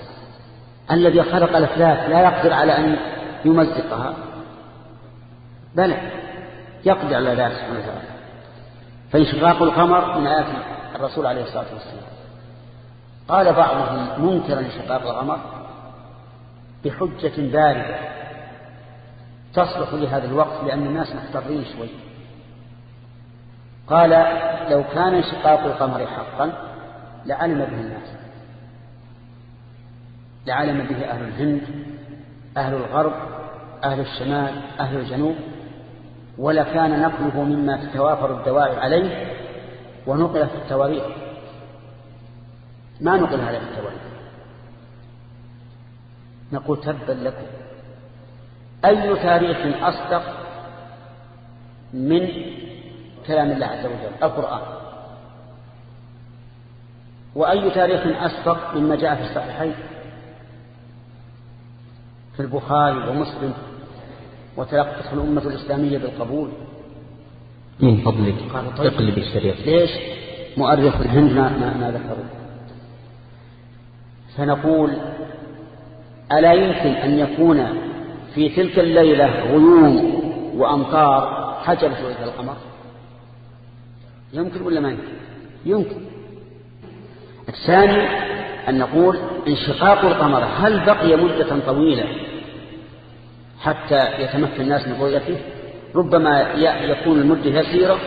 الذي خلق الأفلاك لا يقدر على أن يمزقها. بلى يقدر على ذلك سبحانه وتعالى. فانشقاق القمر من آيات الرسول عليه الصلاة والسلام. قال بعضهم منكرا انشقاق القمر؟ بحجة باردة. تصلح لهذا الوقت لأن الناس محترين شوي. قال لو كان انشقاق القمر حقا لعلم به الناس. لعلم به أهل الهند أهل الغرب أهل الشمال أهل الجنوب. ولكان نقله مما تتوافر الدواعي عليه ونقل في التواريخ. ما نقل هذا في التواريخ؟ نقول تبا لكم. أي تاريخ أصدق من كلام الله عز وجل؟ القرآن. وأي تاريخ أصدق مما جاء في الصحيحين؟ في البخاري ومسلم وتلقته الأمة الإسلامية بالقبول. من فضلك طيب. اقلب الشريط ليش؟ مؤرخ الهند ما, ما, ما ذكروا. فنقول ألا يمكن أن يكون في تلك الليلة غيوم وأمطار حجبت رؤية القمر؟ يمكن ولا ما يمكن؟ يمكن. الثاني أن نقول انشقاق القمر هل بقي مدة طويلة حتى يتمكن الناس من رؤيته ربما يكون المدة يسيرة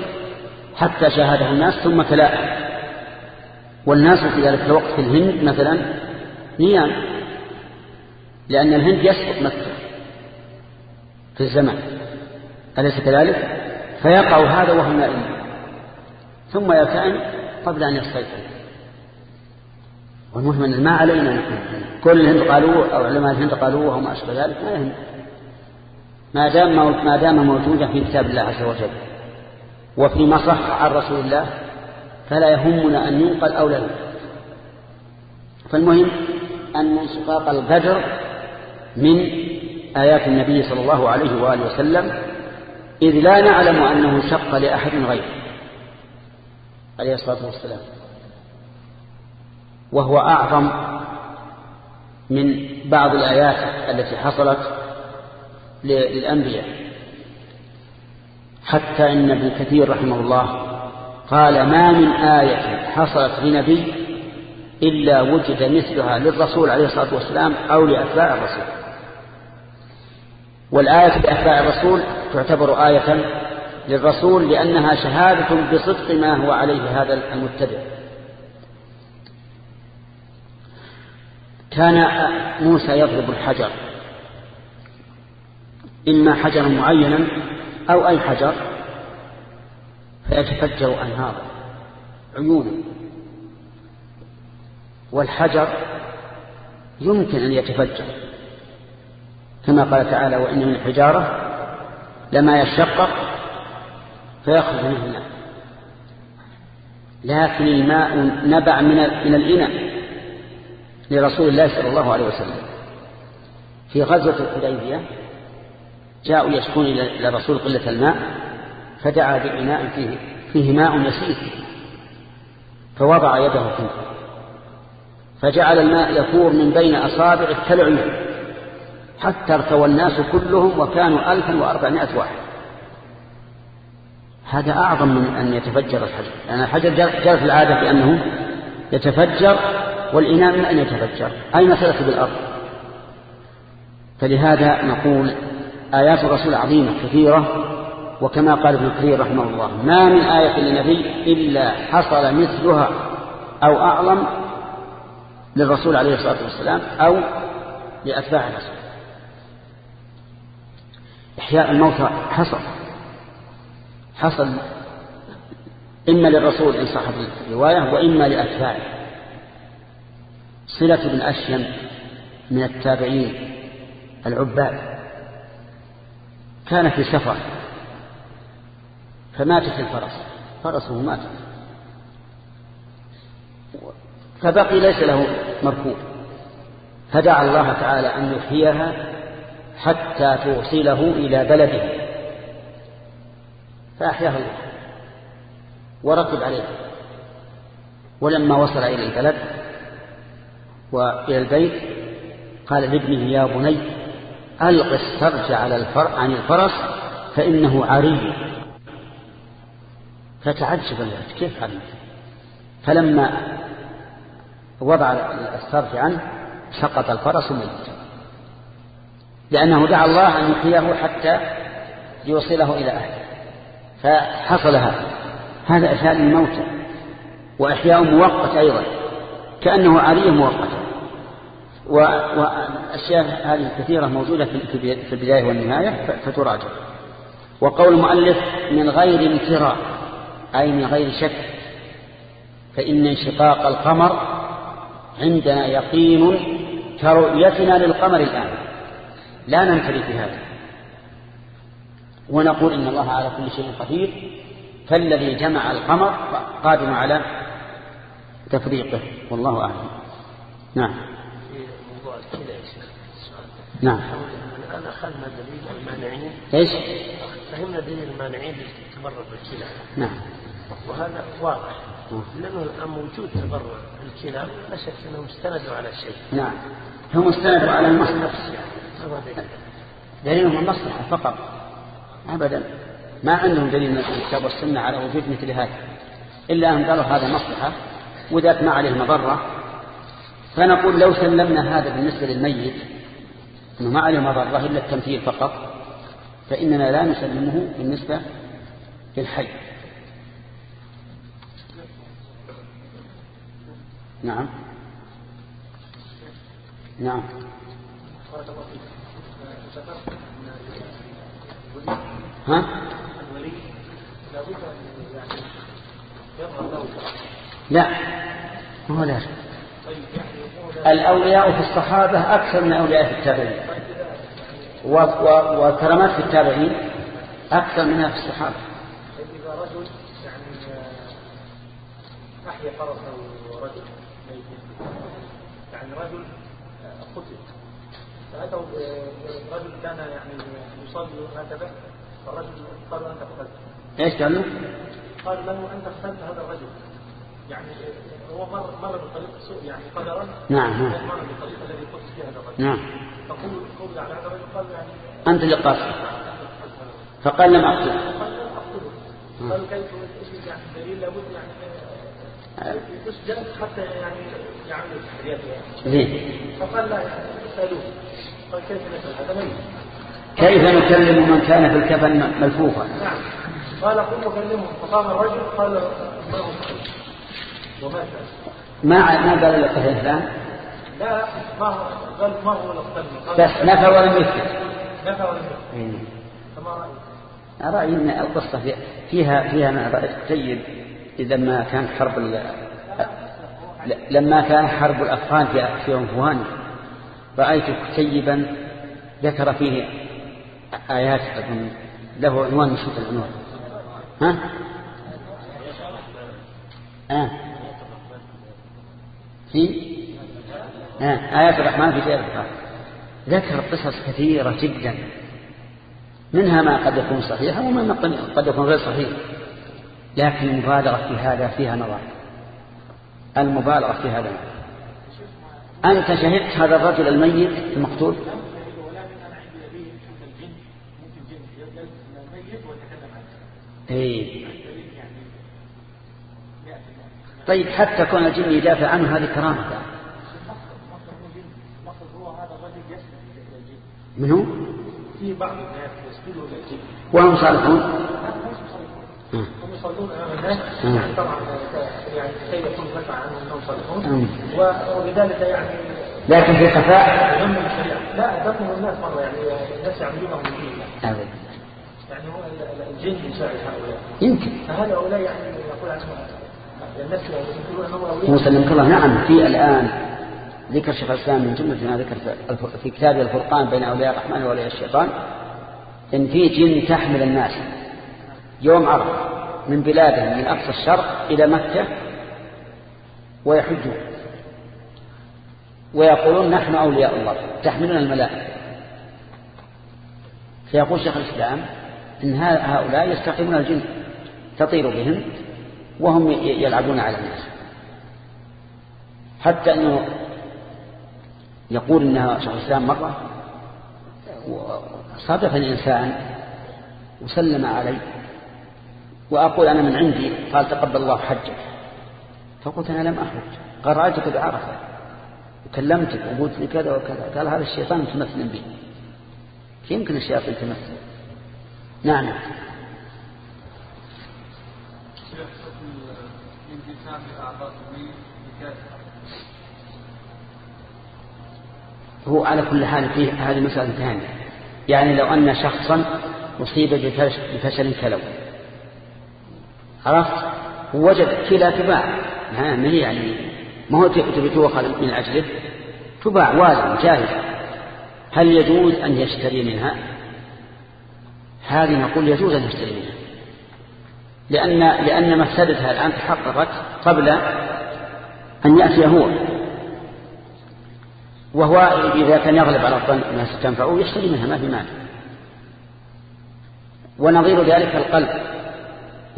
حتى شاهده الناس ثم تلاء. والناس في ذلك الوقت في الهند مثلا نيام. لأن الهند يسبق مكة في الزمن. أليس كذلك؟ فيقع هذا وهم نائم ثم يرتعن قبل أن يستيقظ. والمهم أن ما علينا نحن. كل الهند قالوه أو علماء الهند قالوه وما أشبه ذلك ما يهم. ما دام ما دام موجودا في كتاب الله عز وجل وفيما صح عن رسول الله فلا يهمنا أن ينقل أو لا فالمهم أن انشقاق القدر من آيات النبي صلى الله عليه وآله وسلم إذ لا نعلم أنه شق لأحد غيره عليه الصلاة والسلام. وهو أعظم من بعض الآيات التي حصلت للأنبياء. حتى إن ابن كثير رحمه الله قال ما من آية حصلت لنبي إلا وجد مثلها للرسول عليه الصلاة والسلام أو لأتباع الرسول. والآية لأتباع الرسول تعتبر آية للرسول لأنها شهادة بصدق ما هو عليه هذا المتبع. كان موسى يضرب الحجر. إما حجرا معينا أو أي حجر فيتفجر أنهارا عيونا والحجر يمكن أن يتفجر. كما قال تعالى وإن من الحجارة لما يشقق فيخرج منه الماء. لكن الماء نبع من من الإناء لرسول الله صلى الله عليه وسلم. في غزوة الحديبية جاءوا يشكون إلى الرسول قلة الماء فدعا بإناء فيه, فيه ماء يسير فوضع يده فيه فجعل الماء يفور من بين أصابعه كالعيون حتى ارتوى الناس كلهم وكانوا ألفا وأربعمائة واحد. هذا أعظم من أن يتفجر الحجر. لأن الحجر جرت العادة بأنه يتفجر والإناء من أن يتفجر. أي مسألة بالأرض؟ فلهذا نقول آيات الرسول عظيمة كثيرة وكما قال ابن كثير رحمه الله ما من آية للنبي إلا حصل مثلها أو أعظم للرسول عليه الصلاة والسلام أو لأتباع الرسول. إحياء الموتى حصل. حصل إما للرسول إن صحت الرواية وإما لأتباعه. صلة بن أشيم من التابعين العباد. كان في سفر. فماتت الفرس. فرسه مات. فبقي ليس له مركوب. فدعا الله تعالى أن يحييها حتى توصله إلى بلده. فأحياه الله وركب عليه. ولما وصل إلى البلد وإلى البيت قال لابنه يا بني ألق السرج على الفر... عن الفرس فإنه عري. فتعجب الولد كيف علمت فلما وضع السرج عنه سقط الفرس ميت لأنه دعا الله أن يحييه حتى يوصله إلى أهله. فحصل هذا هذا إحياء الموتى وإحياء مؤقت أيضا. كأنه عري مؤقتا والأشياء هذه كثيرة موجودة في البداية والنهاية فتراجع. وقول المؤلف من غير امتراء أي من غير شك فإن انشقاق القمر عندنا يقين كرؤيتنا للقمر الآن. لا ننفرد في هذا. ونقول إن الله على كل شيء قدير. فالذي جمع القمر قادم على تفريقه. والله أعلم. نعم. نعم. الآن أخذنا دليل المانعين إيش؟ فهمنا دليل المانعين للتبرع بالكلى. نعم. وهذا واضح. لأنه الآن موجود تبرع بالكلى لا شك أنهم استندوا على شيء. نعم. هم استندوا على المصلحة نفس يعني دليلهم المصلحة فقط. أبدا. ما عندهم دليل من الكتاب والسنة على وجود مثل هذا. إلا أن قالوا هذا مصلحة وذاك ما عليه مضرة. فنقول لو سلمنا هذا بالنسبة للميت أنه ما عليه مضرة إلا التمثيل فقط فإننا لا نسلمه بالنسبة للحي. نعم. نعم. ها؟ لا. هو لازم الأولياء في الصحابة أكثر من أولياء في التابعين. والكرامات في التابعين أكثر منها في الصحابة. إذا رجل يعني أحيا فرسه رجل يعني رجل قتل. فأتوا رجل كان يعني يصلي هكذا فالرجل قال أنت قتلت. إيش قال له؟ قال له أنت قتلت هذا الرجل. يعني هو مر مر بطريق السوء يعني قدرا نعم نعم. مر بالطريق الذي قتل فيه هذا الرجل. نعم. فقول قول على هذا الرجل قال يعني أنت اللي قاتل فقال لم أقتل. قال لم أقتله. قال كيف؟ إيش يعني؟ دليل لابد يعني حتى يعني يعمل التحريات يعني زين. فقال لا سألوه قال كيف هذا ميت كيف نكلم من كان في الكفن ملفوفا؟ نعم قال قل أكلمه فقام الرجل قال ما هو ومات ما ما قال لك الإنسان لا ما هو قال ما هو بس نفى ولم يثبت نفى ولم فما رأيك؟ رأيي أن القصة في- فيها فيها ما رأيت طيب إذا ما كان حرب لما كان حرب الأفغان في عنفوان رأيت كتيبا ذكر فيه آيات أظن له عنوان نشوف العنوان. ها؟ آه. في؟ آه. آيات الرحمن في سورة الفاتحة ذكر قصص كثيرة جدا. منها ما قد يكون صحيحا ومنها قد يكون غير صحيح. لكن المبالغة في هذا فيها نظر المبالغة في هذا أنت شهدت هذا الرجل الميت المقتول إيه. طيب حتى كون الجن يدافع عنه هذه كرامة من هو؟ في بعض الناس يسجدوا للجن وهم صالحون آه. يصلون أمام الناس. مم. يعني طبعا يعني كي يكون دفع عنهم أنهم. و- وبذلك يعني لكن في خفاء لا دفنوا الناس مرة يعني الناس يعملونهم أبدا. يعني هو ال- ال- الجن يساعد هؤلاء. يمكن. فهذا هؤلاء يعني يقول عنهم الناس يقولون أنهم اولياء الله نعم في الآن ذكر شيخ الإسلام من جملة ما ذكر في كتابه الفرقان بين أولياء الرحمن وأولياء الشيطان إن في جن تحمل الناس يوم عرض من بلادهم من أقصى الشرق إلى مكة ويحجون. ويقولون نحن أولياء الله تحملنا الملائكة. فيقول شيخ الإسلام إن هؤلاء يستقيمون الجن تطير بهم وهم يلعبون على الناس. حتى أنه يقول إنها شيخ الإسلام مرة صادفني إنسان وسلم علي وأقول أنا من عندي قال تقبل الله حجك. فقلت أنا لم أحج. قال رأيتك بعرفة وكلمتك وقلت لي كذا وكذا. قال هذا الشيطان تمثل به يمكن الشياطين تمثل نعم. هو على كل حال فيه هذه مسألة ثانية. يعني لو أن شخصا أصيب بفشل كلوي. عرفت؟ ووجد كلا تباع. ما هي يعني؟ ما هو تبي توخى من أجله؟ تباع وازن جاهز. هل يجوز أن يشتري منها؟ هذه نقول يجوز أن يشتري منها. لأن, لأن مفسدتها الآن تحققت قبل أن يأتي هو. وهو إذا كان يغلب على الظن أنها ستنفعه يشتري منها ما في مال ونظير ذلك القلب.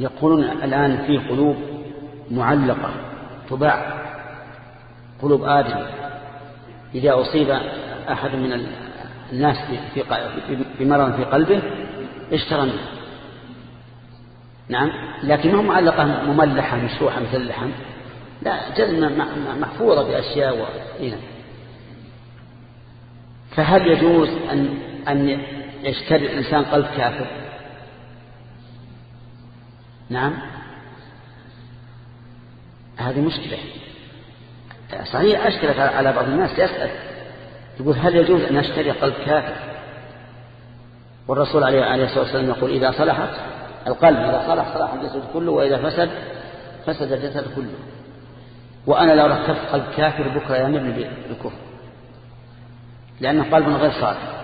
يقولون الآن في قلوب معلقة تباع قلوب آدم إذا أصيب أحد من الناس بمرض في قلبه اشترى منه. نعم؟ لكنهم معلقة مملحة مشروحة مثل اللحم. لا جزمة محفوظة بأشياء وإذا فهل يجوز أن, أن يشتري الإنسان قلب كافر؟ نعم. هذه مشكلة. صحيح أشكلت على بعض الناس يسأل يقول هل يجوز أن أشتري قلب كافر؟ والرسول عليه الصلاة والسلام يقول إذا صلحت القلب إذا صلح صلح الجسد كله وإذا فسد فسد الجسد كله. وأنا لو ركبت قلب كافر بكرة يمر بالكفر. لأنه قلب غير صالح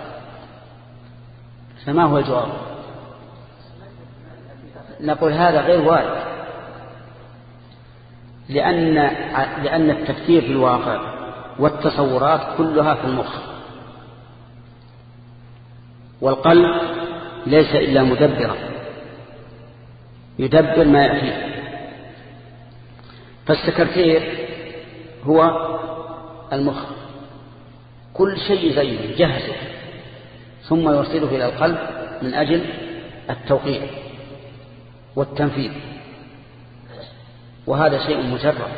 فما هو الجواب؟ نقول هذا غير وارد. لأن, لأن التفكير في الواقع والتصورات كلها في المخ. والقلب ليس إلا مدبرا يدبر ما يأتيه فالسكرتير هو المخ. كل شيء زيه جهزه. ثم يرسله إلى القلب من أجل التوقيع. والتنفيذ. وهذا شيء مجرد.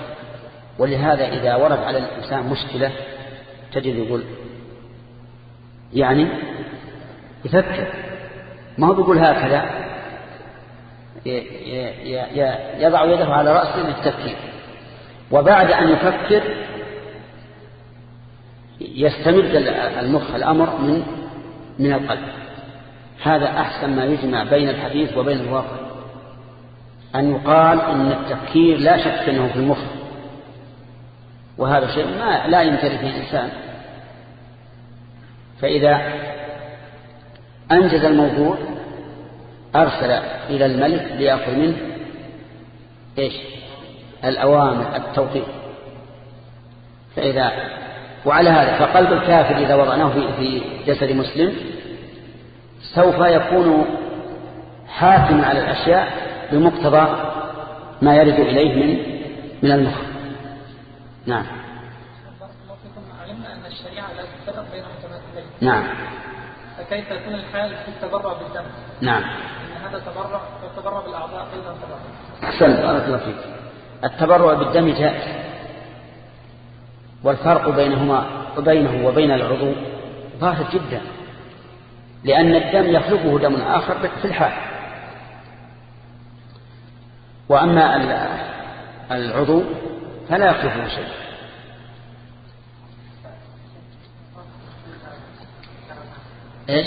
ولهذا إذا ورد على الإنسان مشكلة تجد يقول يعني يفكر. ما هو بيقول هكذا؟ يضع يده على رأسه للتفكير. وبعد أن يفكر يستمد المخ الأمر من من القلب. هذا أحسن ما يجمع بين الحديث وبين الواقع. أن يقال إن التفكير لا شك أنه في المخ. وهذا شيء ما لا يمتلك الإنسان فإذا أنجز الموضوع أرسل إلى الملك ليأخذ منه إيش؟ الأوامر التوقيت. فإذا وعلى هذا فقلب الكافر إذا وضعناه في جسد مسلم سوف يكون حاكما على الأشياء بمقتضى ما يرد إليه من من المخ نعم. علمنا أن الشريعة لا تفرق بين نعم. فكيف يكون الحال في التبرع بالدم؟ نعم. إن هذا تبرع والتبرع بالأعضاء أيضا تبرع. احسنت بارك الله فيك. التبرع بالدم جائز. والفرق بينهما وبينه وبين العضو ظاهر جدا لأن الدم يخلقه دم آخر في الحال. وأما العضو فلا يخلقه شيء. إيش؟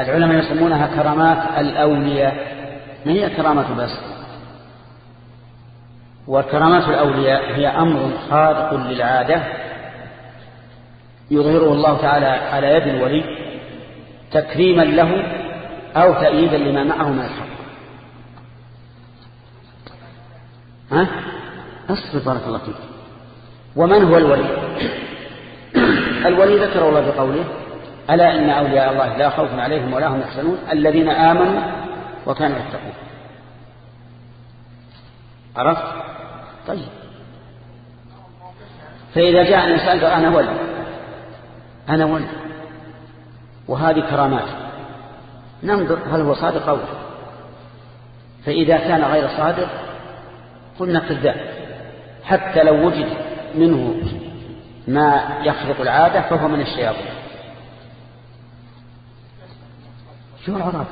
العلماء يسمونها كرامات الأولياء. ما هي كرامة بس؟ وكرامات الأولياء هي أمر خارق للعادة يظهره الله تعالى على يد الولي تكريما له أو تأييدا لما معه من الحق. ها؟ أصبر بارك الله فيك. ومن هو الولي؟ الولي ذكر الله بقوله ألا إن أولياء الله لا خوف عليهم ولا هم يحزنون الذين آمنوا وكانوا يتقون. عرفت؟ طيب. فإذا جاء الإنسان قال أنا ولي. أنا ولي وهذه كرامات. ننظر هل هو صادق أو لا. فإذا كان غير صادق قلنا كذاب. حتى لو وجد منه ما يخرق العادة فهو من الشياطين. شو العرب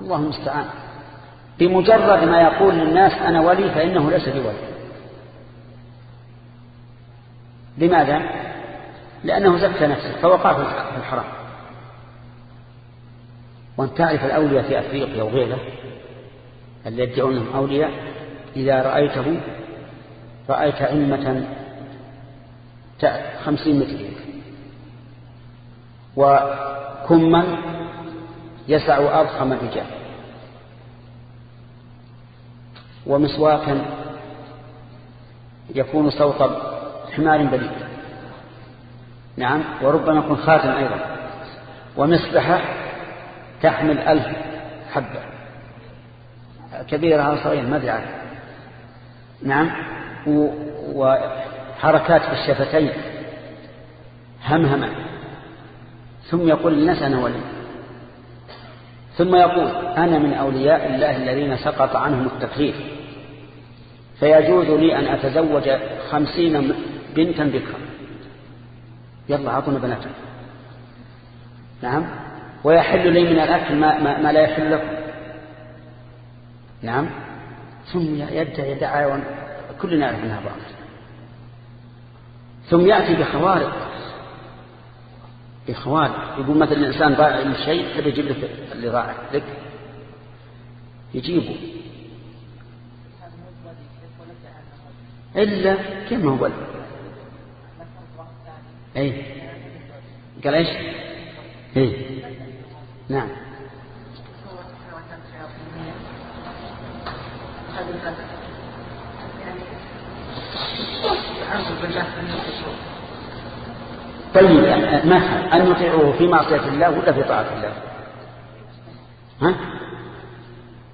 الله المستعان. بمجرد ما يقول للناس أنا ولي فإنه ليس بولي. لماذا؟ لأنه زكى نفسه فوقع في الحرام. وأن تعرف الأولياء في أفريقيا وغيره الذي يدعون أنهم أولياء إذا رأيته رأيت عمة خمسين متر. وكما يسع أضخم الرجال ومسواكا يكون صوت حمار بليد. نعم وربما يكون خاتم أيضا. ومسبحة تحمل ألف حبة. كبيرة أو صغيرة ما أدري نعم وحركات في الشفتين همهمة. ثم يقول للناس أنا ولي. ثم يقول أنا من أولياء الله الذين سقط عنهم التكليف فيجوز لي أن أتزوج خمسين بنتا بكرا يلا أعطونا بناتنا نعم؟ ويحل لي من الأكل ما, ما, ما لا يحل لكم. نعم؟ ثم يدعي دعاوى كلنا نعرف أنها باطل ثم يأتي بخوارق. بخوارق. يقول مثلا الإنسان ضائع شيء تبي يجيب لك اللي ضاع لك. يجيبه. إلا كيف ما هو. ولد أي قال إيش؟ أي نعم. طيب ما أن نطيعه في معصية الله ولا في طاعة الله؟ ها؟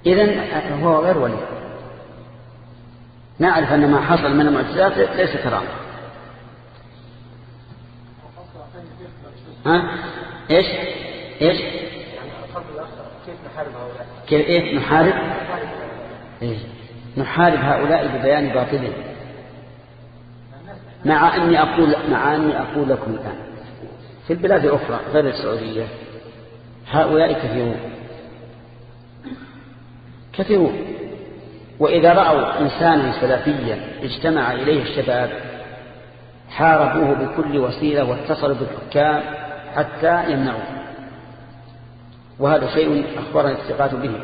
إذن هو غير ولي. نعرف أن ما حصل من المعجزات ليس كرامة ها؟ إيش؟ إيش؟ كيف نحارب هؤلاء كيف إيه نحارب؟ إيه؟ نحارب هؤلاء ببيان باطلهم مع أني أقول مع أني أقول لكم الآن في البلاد الأخرى غير السعودية هؤلاء كثيرون. كثيرون. وإذا رأوا إنسانا سلفيا اجتمع إليه الشباب حاربوه بكل وسيلة واتصلوا بالحكام حتى يمنعوه. وهذا شيء أخبرنا الثقات به.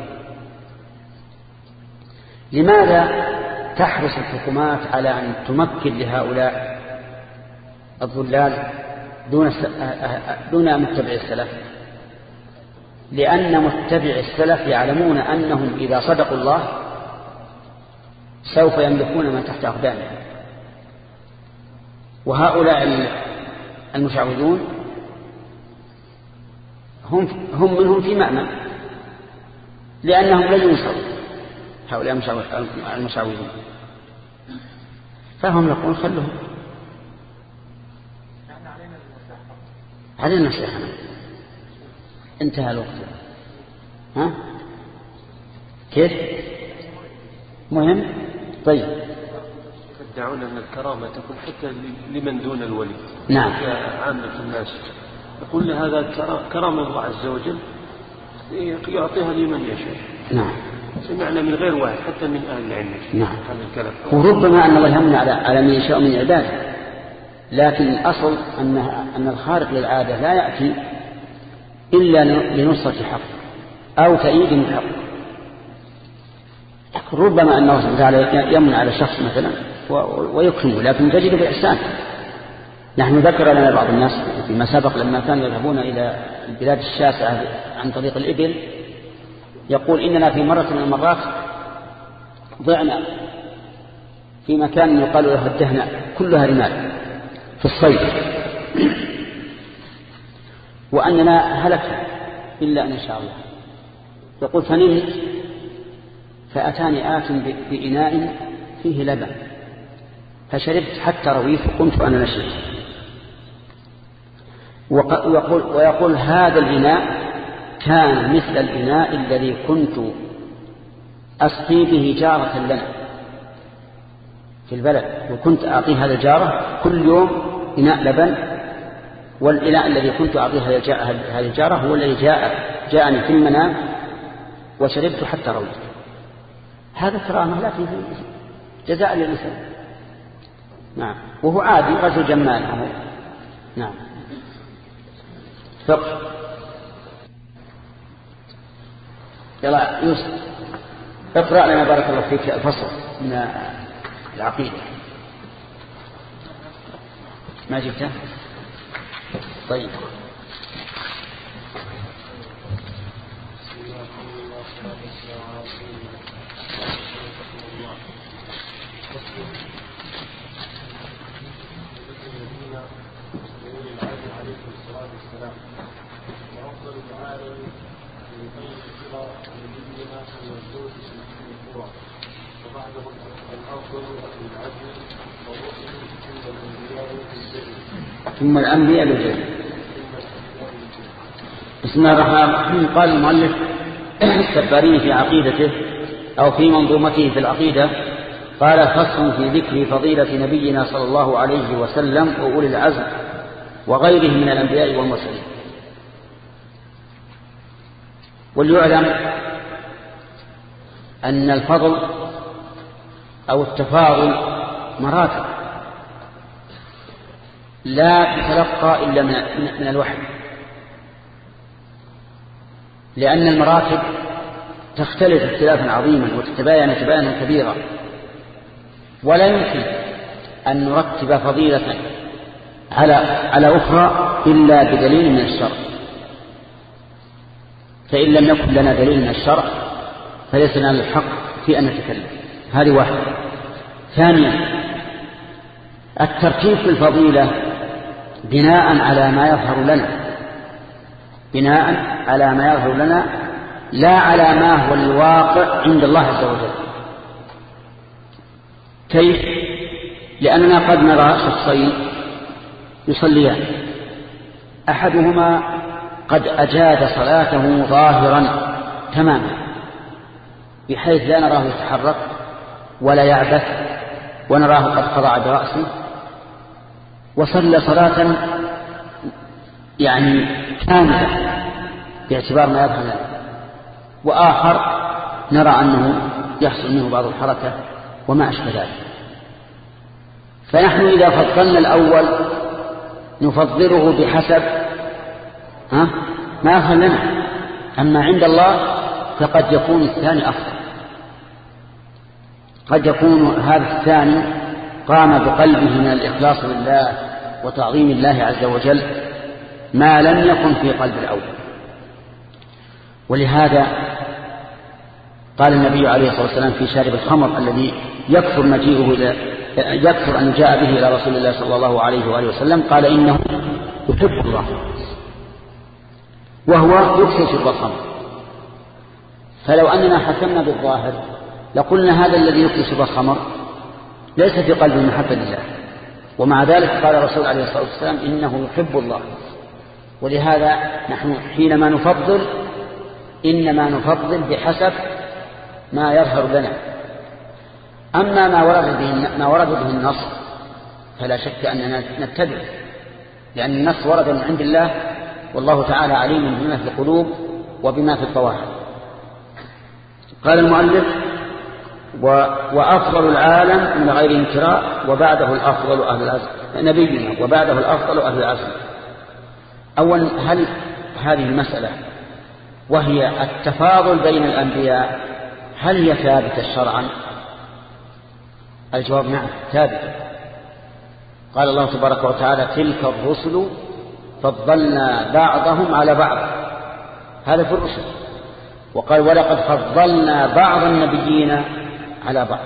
لماذا تحرص الحكومات على أن تمكن لهؤلاء الظلال دون دون متبع السلف؟ لأن متبع السلف يعلمون أنهم إذا صدقوا الله سوف يملكون من تحت أقدامهم. وهؤلاء المشعوذون هم هم منهم في مأمن لأنهم لن ينصروا هؤلاء المشعوذون فهم يقول خلهم علينا نصيحة. انتهى الوقت. ها؟ كيف؟ مهم؟ طيب. يدعون أن الكرامة تكون حتى لمن دون الولي. نعم. عامة الناس. يقول هذا كرامة الله عز وجل يعطيها لمن يشاء. نعم. سمعنا من غير واحد حتى من أهل العلم. نعم. هذا الكلام. وربما أن الله يهمنا على على من يشاء من عباده. لكن الأصل أن أن الخارق للعادة لا يأتي إلا لنصرة حق أو تأييد من حق ربما أن الله تعالى يمن على شخص مثلا ويكرمه لكن تجد بإحسان. نحن ذكر لنا بعض الناس فيما سبق لما كانوا يذهبون إلى البلاد الشاسعة عن طريق الإبل يقول إننا في مرة من المرات ضعنا في مكان يقال له الدهناء كلها رمال في الصيف. وأننا هلكنا إلا أن شاء الله. يقول فنمت فأتاني آت بإناء فيه لبن فشربت حتى رويت وقمت وأنا نشيط. ويقول, ويقول هذا الإناء كان مثل الإناء الذي كنت أسقي به جارة لنا في البلد وكنت أعطي هذا الجارة كل يوم إناء لبن والإناء الذي كنت أعطيه هذه الجارة هو الذي جاء جاءني في المنام وشربت حتى رويت. هذا كرامة لكن جزاء للإنسان. نعم. وهو عادي رجل جمال. نعم. فقه يلا يوسف اقرأ لنا بارك الله فيك الفصل من العقيدة. ما جبته؟ طيب. ثم الأنبياء بالجنة بسم الله الرحمن الرحيم. قال المؤلف السفاري في عقيدته أو في منظومته في العقيدة قال فصل في ذكر فضيلة نبينا صلى الله عليه وسلم وأولي العزم وغيرهم من الأنبياء والمرسلين. وليعلم أن الفضل أو التفاضل مراتب لا تتلقى إلا من الوحي لأن المراتب تختلف اختلافا عظيما وتتباين تباينا كبيرا ولا يمكن أن نرتب فضيلة على على أخرى إلا بدليل من الشرع. فإن لم يكن لنا دليل من الشرع فليس لنا الحق في أن نتكلم. هذه واحدة. ثانيا الترتيب في الفضيلة بناء على ما يظهر لنا. بناء على ما يظهر لنا لا على ما هو الواقع عند الله عز وجل. كيف؟ لأننا قد نرى شخصين يصليان. أحدهما قد أجاد صلاته ظاهرا تماما بحيث لا نراه يتحرك ولا يعبث ونراه قد خضع برأسه وصلى صلاة يعني كاملة باعتبار ما يظهر لنا وآخر نرى أنه يحصل منه بعض الحركة وما أشبه ذلك. فنحن إذا فضلنا الأول نفضله بحسب ها؟ ما يظهر لنا. أما عند الله فقد يكون الثاني أفضل. قد يكون هذا الثاني قام بقلبه من الإخلاص لله وتعظيم الله عز وجل ما لم يكن في قلب الأول. ولهذا قال النبي عليه الصلاة والسلام في شارب الخمر الذي يكثر مجيئه إلى يكثر أن جاء به إلى رسول الله صلى الله عليه وآله وسلم قال إنه يحب الله. وهو يكثر شرب الخمر فلو أننا حكمنا بالظاهر لقلنا هذا الذي يكثر شرب الخمر ليس في قلب محبة لله. ومع ذلك قال الرسول عليه الصلاة والسلام إنه يحب الله. ولهذا نحن حينما نفضل إنما نفضل بحسب ما يظهر لنا. أما ما ورد به, ما ورد به النص فلا شك أننا نتبع. لأن النص ورد من عند الله والله تعالى عليم بما في القلوب وبما في الظواهر. قال المؤلف وأفضل العالم من غير انكراء وبعده الأفضل أهل العزم. نبينا وبعده الأفضل أهل العزم. أولا هل هذه المسألة وهي التفاضل بين الأنبياء هل هي ثابتة شرعا؟ الجواب نعم ثابتة. قال الله تبارك وتعالى تلك الرسل فضلنا بعضهم على بعض. هذا في الرسل. وقال ولقد فضلنا بعض النبيين على بعض.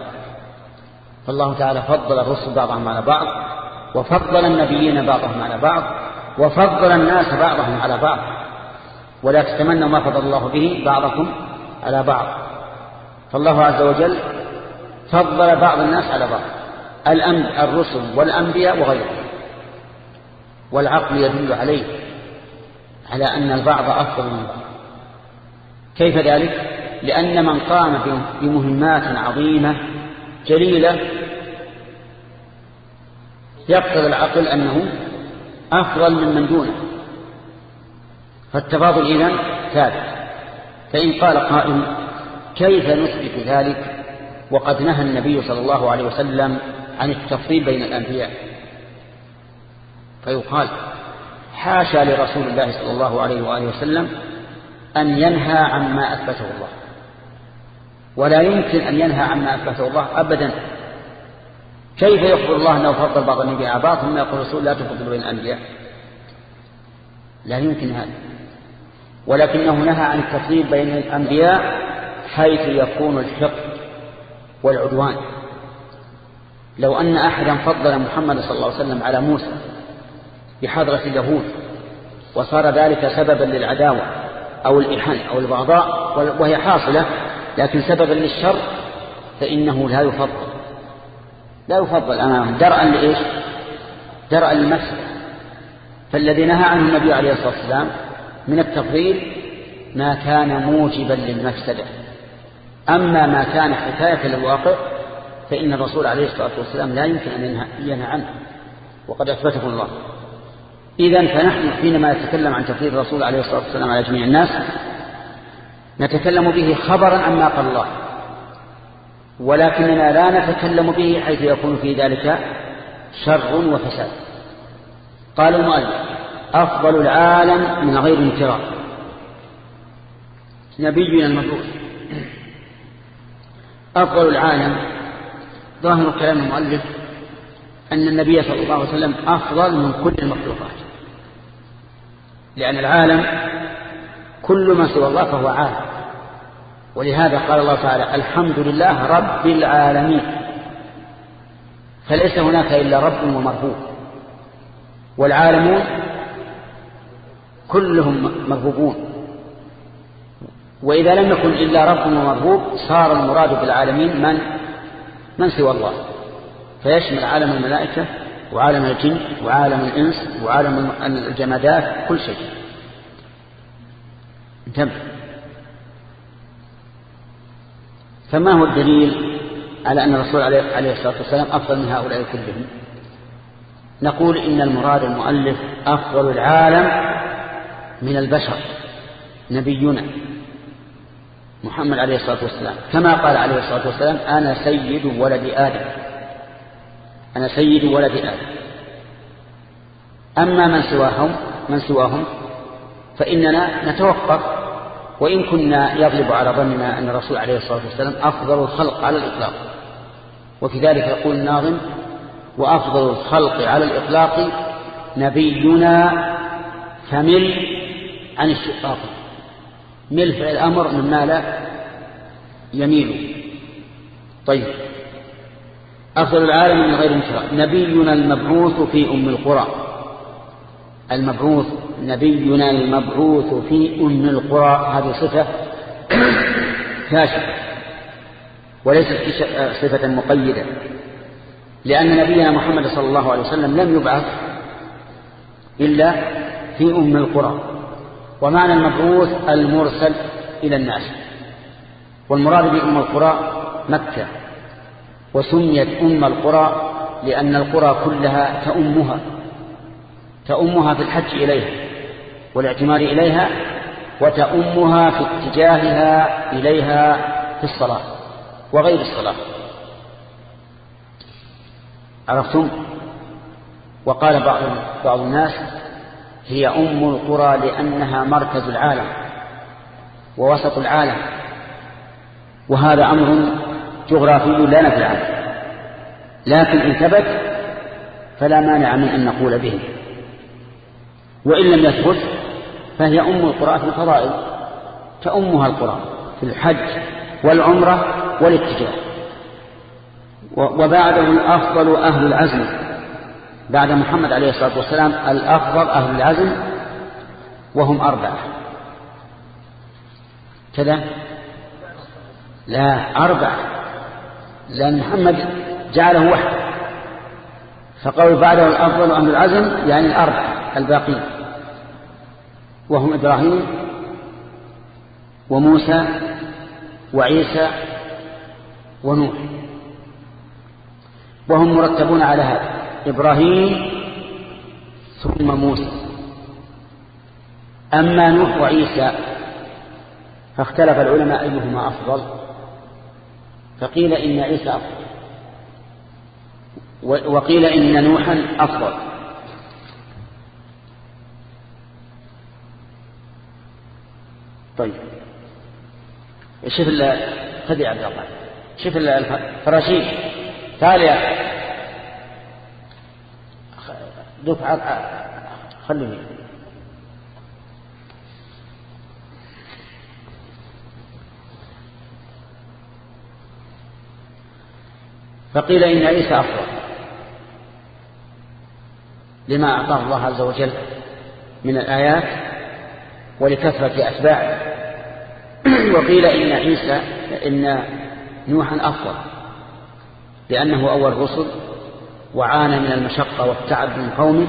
فالله تعالى فضل الرسل بعضهم على بعض وفضل النبيين بعضهم على بعض وفضل الناس بعضهم على بعض. ولا تتمنوا ما فضل الله به بعضكم على بعض. فالله عز وجل فضل بعض الناس على بعض. الرسل والأنبياء وغيرهم. والعقل يدل عليه على أن البعض أفضل من بعض كيف ذلك؟ لأن من قام بمهمات عظيمة جليلة يقتضي العقل أنه أفضل من من دونه. فالتفاضل إذن ثابت. فإن قال قائل كيف نثبت ذلك؟ وقد نهى النبي صلى الله عليه وسلم عن التفضيل بين الأنبياء. فيقال حاشا لرسول الله صلى الله عليه وآله وسلم أن ينهى عما أثبته الله. ولا يمكن أن ينهى عما أثبته الله أبدا. كيف يخبر الله أنه فضل بعض النبي على بعض ثم يقول الرسول لا تفضل بين الأنبياء؟ لا يمكن هذا. ولكنه نهى عن التفضيل بين الأنبياء حيث يكون الحقد والعدوان. لو أن أحدا فضل محمد صلى الله عليه وسلم على موسى بحضرة اليهود وصار ذلك سببا للعداوة أو الإحن أو البغضاء وهي حاصلة لكن سببا للشر فإنه لا يفضل. لا يفضل أمامه درءا لإيش؟ درءا للمفسدة فالذي نهى عنه النبي عليه الصلاة والسلام من التفضيل ما كان موجبا للمفسدة. أما ما كان حكاية للواقع فإن الرسول عليه الصلاة والسلام لا يمكن أن ينهى عنه وقد أثبته الله. إذا فنحن حينما نتكلم عن تفضيل الرسول عليه الصلاة والسلام على جميع الناس نتكلم به خبرا عما قال الله ولكننا لا نتكلم به حيث يكون في ذلك شر وفساد. قال المؤلف أفضل العالم من غير انكرار نبينا المبعوث. أفضل العالم ظاهر كلام المؤلف أن النبي صلى الله عليه وسلم أفضل من كل المخلوقات. لأن العالم كل ما سوى الله فهو عالم. ولهذا قال الله تعالى الحمد لله رب العالمين. فليس هناك إلا رب ومربوب. والعالمون كلهم مربوبون. وإذا لم يكن إلا رب ومربوب صار المراد بالعالمين من؟ من سوى الله. فيشمل عالم الملائكة وعالم الجن وعالم الإنس وعالم الجمادات كل شيء. انتبه. فما هو الدليل على أن الرسول عليه الصلاة والسلام أفضل من هؤلاء كلهم؟ نقول إن المراد المؤلف أفضل العالم من البشر نبينا محمد عليه الصلاة والسلام. كما قال عليه الصلاة والسلام أنا سيد ولد آدم. أنا سيد ولد آدم. أما من سواهم من سواهم فإننا نتوقف وإن كنا يغلب على ظننا أن الرسول عليه الصلاة والسلام أفضل الخلق على الإطلاق. وفي ذلك يقول الناظم وأفضل الخلق على الإطلاق نبينا فمل عن الشقاق. مل فعل الأمر مما لا يميل. طيب. أفضل العالم من غير انكراء نبينا المبعوث في أم القرى. المبعوث نبينا المبعوث في أم القرى. هذه صفة كاشفة وليست صفة مقيدة. لأن نبينا محمد صلى الله عليه وسلم لم يبعث إلا في أم القرى. ومعنى المبعوث المرسل إلى الناس. والمراد بأم القرى مكة. وسميت أم القرى لأن القرى كلها تأمها تأمها في الحج إليها والاعتمار إليها وتأمها في اتجاهها إليها في الصلاة وغير الصلاة. عرفتم؟ وقال بعض بعض الناس هي أم القرى لأنها مركز العالم ووسط العالم وهذا أمر جغرافي لا نفي عنه. لكن إن ثبت فلا مانع من أن نقول به. وإن لم يثبت فهي أم القرى في الفضائل تأمها القرى في الحج والعمرة والاتجاه. وبعده الأفضل أهل العزم. بعد محمد عليه الصلاة والسلام الأفضل أهل العزم وهم أربعة. كذا؟ لا أربعة. لأن محمد جعله وحده فقول بعده الأفضل أهل العزم يعني الأربعة الباقين. وهم إبراهيم وموسى وعيسى ونوح. وهم مرتبون على هذا. إبراهيم ثم موسى. أما نوح وعيسى فاختلف العلماء أيهما أفضل؟ فقيل إن عيسى أفضل. وقيل إن نوحا أفضل. طيب. شوف خذ يا عبد الله. شوف الفراشين تعال يا دفعة خلوني فقيل إن عيسى أفضل. لما أعطاه الله عز وجل من الآيات ولكثرة أتباعه. وقيل إن عيسى إن نوحا أفضل لأنه أول رسل وعانى من المشقة والتعب من قومه.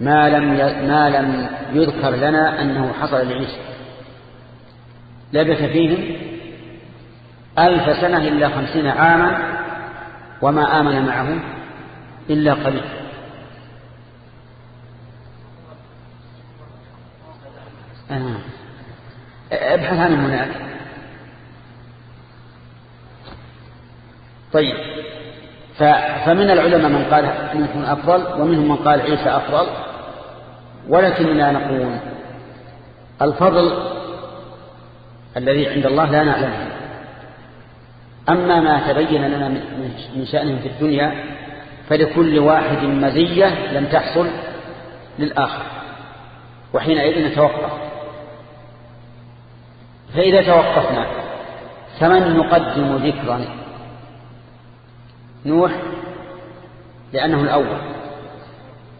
ما لم ما لم يذكر لنا أنه حصل لعيسى. لبث فيهم ألف سنة إلا خمسين عاما وما آمن معه إلا قليل. آه. ابحث عن هناك طيب. فمن العلماء من قال نوح أفضل ومنهم من قال عيسى أفضل. ولكننا نقول الفضل الذي عند الله لا نعلمه. أما ما تبين لنا من شأنهم في الدنيا فلكل واحد مزية لم تحصل للآخر. وحينئذ نتوقف. فإذا توقفنا فمن نقدم ذكرا؟ نوح لأنه الأول.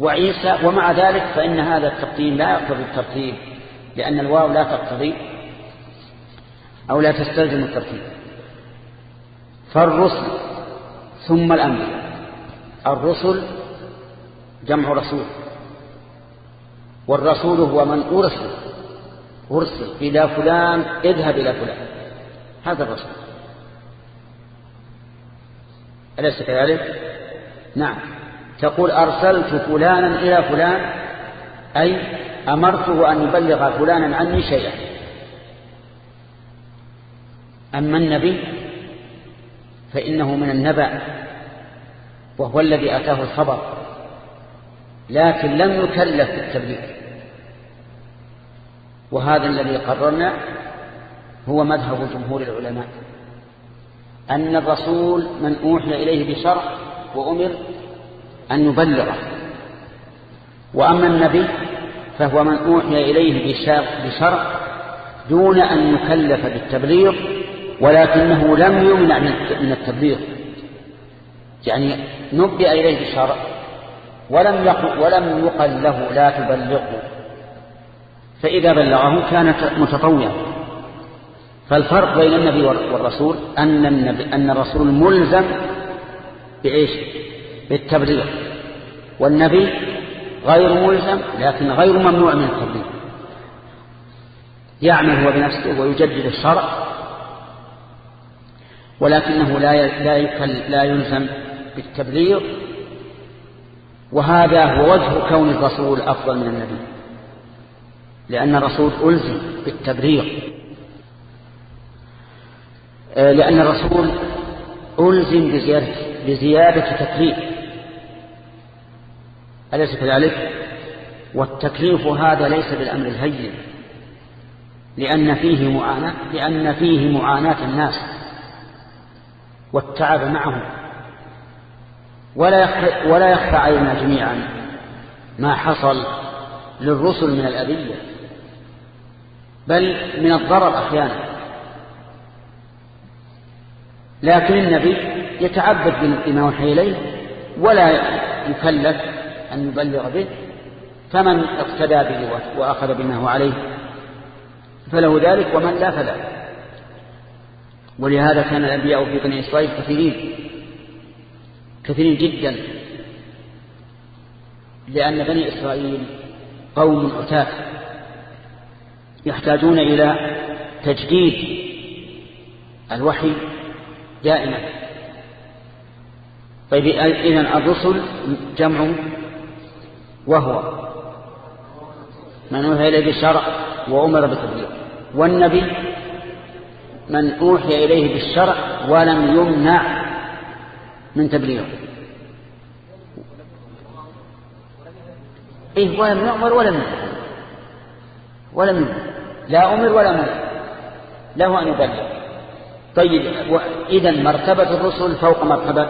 وعيسى ومع ذلك فإن هذا التقديم لا يقتضي الترتيب لأن الواو لا تقتضي أو لا تستلزم الترتيب. فالرسل ثم الأنبياء الرسل جمع رسول. والرسول هو من أرسل. أرسل إلى فلان اذهب إلى فلان. هذا الرسول. أليس كذلك؟ نعم. تقول أرسلت فلانا إلى فلان أي أمرته أن يبلغ فلانا عني شيئا. أما النبي فإنه من النبأ وهو الذي أتاه الخبر لكن لم يكلف بالتبليغ. وهذا الذي قررنا هو مذهب جمهور العلماء أن الرسول من أوحي إليه بشرع وأمر أن يبلغه. وأما النبي فهو من أوحي إليه بشرع دون أن يكلف بالتبليغ ولكنه لم يمنع من التبليغ. يعني نبئ إليه بشرع ولم يقل, ولم يقل له لا تبلغه. فإذا بلغه كان متطوعا. فالفرق بين النبي والرسول أن, النبي أن الرسول ملزم بإيش؟ بالتبليغ. والنبي غير ملزم لكن غير ممنوع من التبليغ. يعمل هو بنفسه ويجدد الشرع ولكنه لا لا لا يلزم بالتبليغ وهذا هو وجه كون الرسول أفضل من النبي لأن الرسول ألزم بالتبليغ آه، لأن الرسول ألزم بزيادة, بزيادة تكليف. أليس كذلك؟ والتكليف هذا ليس بالأمر الهين لأن فيه معاناة لأن فيه معاناة الناس. والتعب معهم. ولا يخفى, علينا جميعا ما حصل للرسل من الأذية بل من الضرر أحيانا. لكن النبي يتعبد بما يوحى إليه ولا يكلف أن يبلغ به. فمن اقتدى به وأخذ بما هو عليه فله ذلك ومن لا فلا ولهذا كان الأنبياء في بني إسرائيل كثيرين. كثيرين جدا. لأن بني إسرائيل قوم عتاة يحتاجون إلى تجديد الوحي دائما. طيب إذن الرسل جمع وهو. من أوحي إليه بالشرع وأمر بالتبليغ والنبي من أوحي إليه بالشرع ولم يمنع من تبليغه. إيه ولم يؤمر ولم يمنع. ولم يمنع. لا أمر ولا منع له أن يبلغ. طيب إذا مرتبة الرسل فوق مرتبة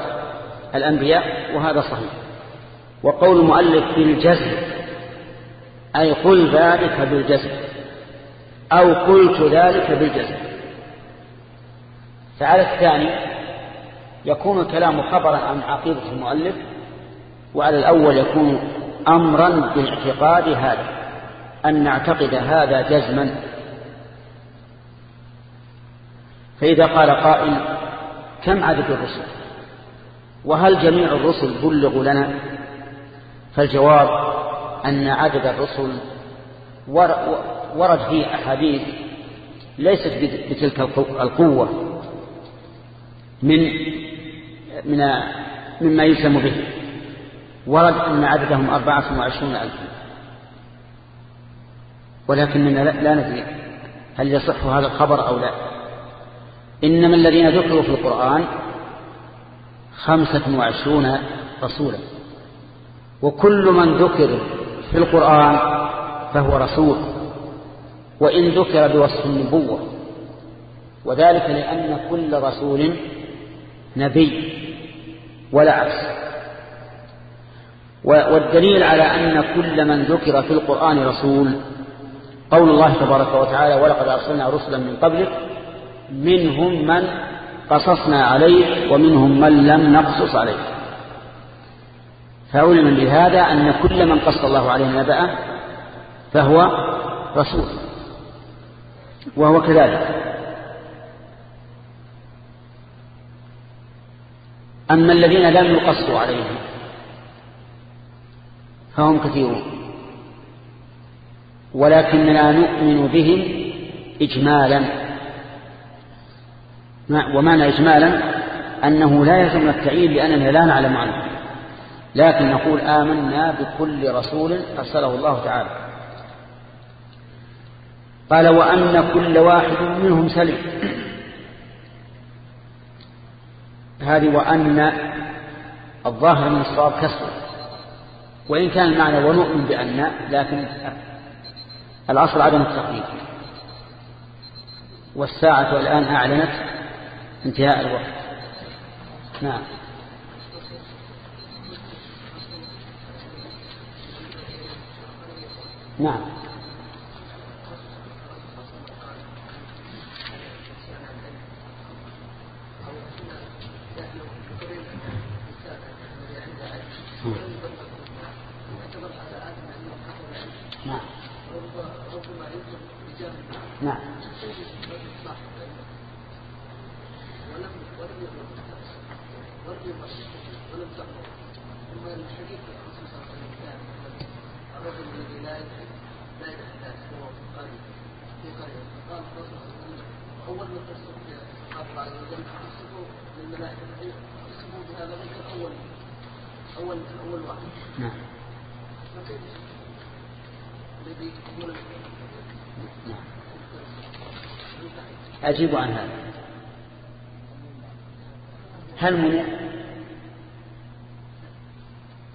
الأنبياء وهذا صحيح. وقول المؤلف بالجزم أي قل ذلك بالجزم أو قلت ذلك بالجزم. فعلى الثاني يكون الكلام خبرا عن عقيدة المؤلف وعلى الأول يكون أمرا بالاعتقاد هذا أن نعتقد هذا جزما. فإذا قال قائل كم عدد الرسل؟ وهل جميع الرسل بلغوا لنا؟ فالجواب أن عدد الرسل ورد فيه أحاديث ليست بتلك القوة. من من مما يسلم به. ورد أن عددهم أربعة وعشرون ألفا. ولكننا لا ندري هل يصح هذا الخبر أو لا. إنما الذين ذكروا في القرآن خمسة وعشرون رسولا. وكل من ذكر في القرآن فهو رسول. وإن ذكر بوصف النبوة. وذلك لأن كل رسول نبي ولا عكس والدليل على أن كل من ذكر في القرآن رسول قول الله تبارك وتعالى ولقد أرسلنا رسلا من قبلك منهم من قصصنا عليه ومنهم من لم نقصص عليه. فعلم بهذا أن كل من قص الله عليه نبأه فهو رسول وهو كذلك. أما الذين لم يقصوا عليهم فهم كثيرون. ولكننا نؤمن بهم إجمالا. ومعنى إجمالا أنه لا يلزم التعيين لأننا لا نعلم عنه. لكن نقول آمنا بكل رسول أرسله الله تعالى. قال وأن كل واحد منهم سليم. هذه وأن الظاهر من الصواب كسر وإن كان المعنى ونؤمن بأن لكن الأصل عدم التقييد. والساعة الآن أعلنت انتهاء الوقت. نعم نعم. نعم نعم الرجل الذي لا يدري لا يحتاج هو قريب في قرية فقال الرسول صلى الله عليه وسلم أول من تصف قال الله عز وجل تصفوا للملائكة تصفوا بهذا الرجل أول أول أول واحد نعم فكيف الذي يقول نعم أجيب عن هذا. هل منع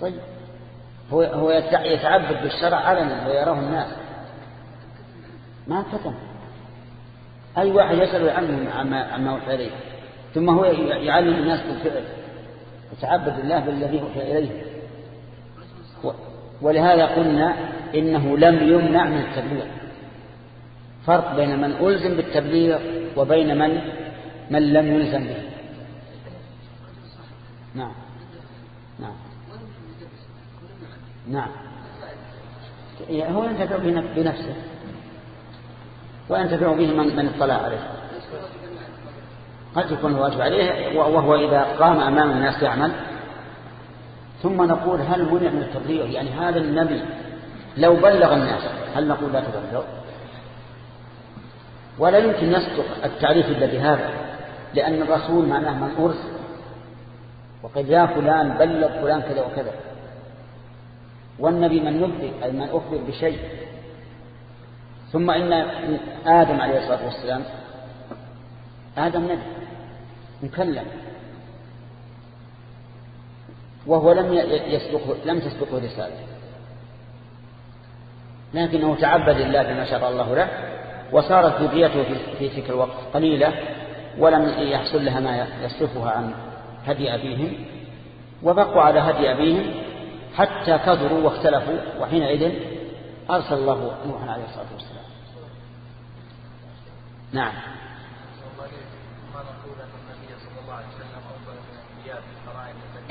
طيب. هو هو يتعبد بالشرع علنا ويراه الناس. ما فتن أي واحد يسأل عنه عما وحي إليه. ثم هو يعلم الناس بالفعل. يتعبد الله بالذي وحي إليه. ولهذا قلنا إنه لم يمنع من التبليغ. فرق بين من ألزم بالتبليغ وبين من من لم يلزم به. نعم. نعم. نعم. هو ينتفع بنفسه. وينتفع به من, من اطلع عليه. قد يكون الواجب عليه وهو إذا قام أمام الناس يعمل. ثم نقول هل منع من التبليغ يعني هذا النبي لو بلغ الناس هل نقول لا تبلغ؟ ولا يمكن يصدق التعريف إلا بهذا لأن الرسول معناه من أرسل وقد يا فلان بلغ فلان كذا وكذا. والنبي من يبلغ أي من أخبر بشيء. ثم إن آدم عليه الصلاة والسلام آدم نبي مكلم. وهو لم يسبقه لم تسبقه رسالة. لكنه تعبد الله بما شرع الله له. وصارت ذريته في تلك الوقت قليلة ولم يحصل لها ما يصرفها عن هدي أبيهم وبقوا على هدي أبيهم حتى كثروا واختلفوا وحينئذ أرسل الله نوحا عليه الصلاة والسلام نعم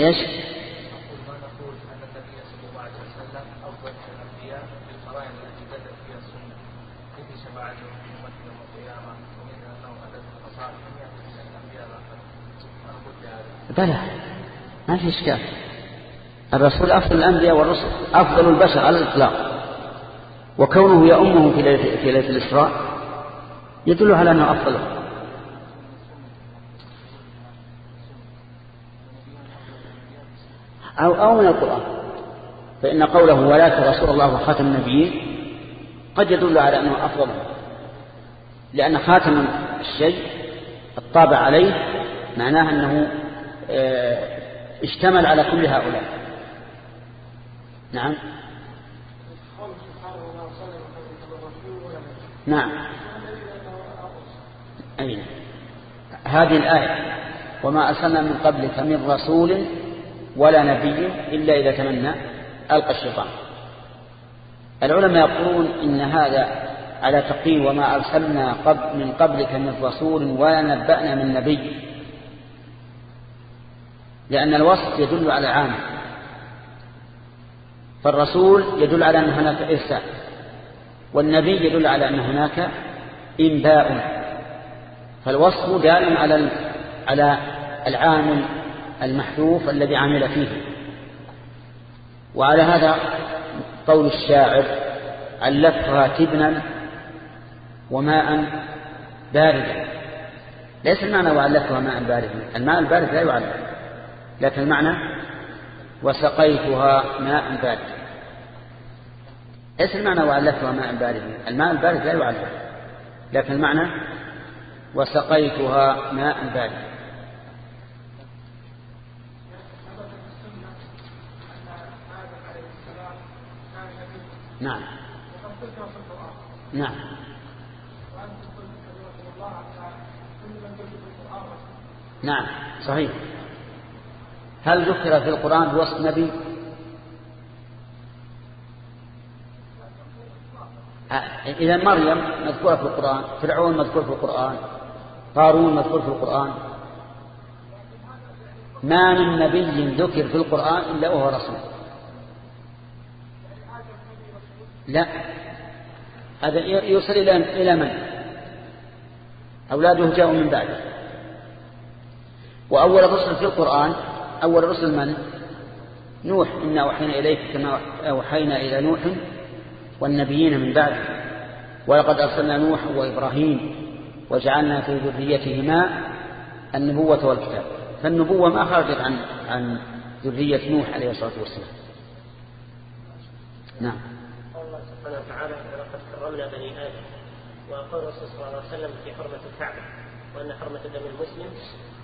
إيش؟ نقول ما نقول ان النبي صلى الله عليه وسلم افضل الانبياء بالقرائن التي بدات فيها السنة في يوم القيامة انه الخصائص لم يأتي من الأنبياء بلى. ما في إشكال. الرسول أفضل الأنبياء والرسل أفضل البشر على الإطلاق. وكونه ليلة في ليلة الإسراء يدل على أنه افضلهم أو, أو من القرآن. فإن قوله ولا رسول الله وخاتم النبيين قد يدل على أنه أفضل لأن خاتم الشيء الطابع عليه معناه أنه آه، اشتمل على كل هؤلاء. نعم. نعم. أين هذه الآية وما أرسلنا من قبلك من رسول ولا نبي إلا إذا تمنى ألقى الشيطان. العلماء يقولون إن هذا على تقييم وما أرسلنا قبل من قبلك من رسول ولا نبأنا من نبي. لأن الوصف يدل على عام فالرسول يدل على أن هناك إرسال والنبي يدل على أن هناك إنباء. فالوصف دال على على العامل المحذوف الذي عمل فيه. وعلى هذا قول الشاعر علفتها تبنا وماء باردا. ليس المعنى وعلفتها ماء باردا الماء البارد لا يعلف لكن المعنى وسقيتها ماء بارد. ليس المعنى وعلفتها ماء بارد الماء البارد لا يعلف لكن المعنى وسقيتها ماء بارد. نعم. نعم. نعم. صحيح. هل ذكر في القرآن بوصف نبي؟ إذا مريم مذكورة في القرآن فرعون مذكور في القرآن قارون مذكور في القرآن. ما من نبي ذكر في القرآن إلا وهو رسول. لا. هذا يوصل إلى إلى من؟ أولاده جاءوا من بعده. وأول رسل في القرآن أول رسل من؟ نوح. إنا أوحينا إليك كما أوحينا إلى نوح والنبيين من بعد ولقد أرسلنا نوح وإبراهيم وجعلنا في ذريتهما النبوة والكتاب. فالنبوة ما خرجت عن عن ذرية نوح عليه الصلاة والسلام. نعم. سبحانه وتعالى ولقد كرمنا بني آدم وقول الرسول صلى الله عليه وسلم في حرمة الكعبة وأن حرمة دم المسلم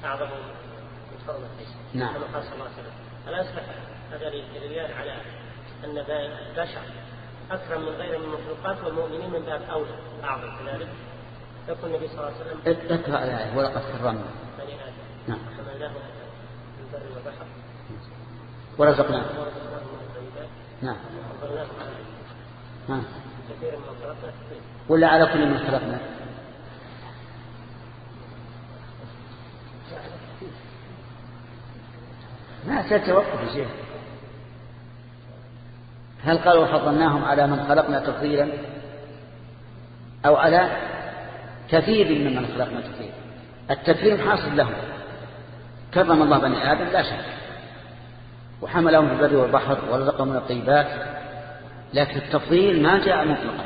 أعظم من حرمة نعم. كما قال صلى الله عليه وسلم. الا يصبح هذا الدليل على أن البشر أكرم من غير من المخلوقات والمؤمنين من باب أولى اعظم كذلك؟ يقول النبي صلى الله عليه وسلم اقرا الايه ولقد كرمنا. بني آدم. نعم. حملناهم من البر والبحر ورزقناهم. نعم. كثير ولا على كل من خلقنا. ما توقف يا شيخ. هل قالوا وفضلناهم على من خلقنا تفضيلا؟ أو على كثير ممن خلقنا تفضيلا. التكريم حاصل لهم. كرم الله بني آدم لا شك. وحملهم في البر والبحر ورزقهم من الطيبات. لكن التفضيل ما جاء مطلقا.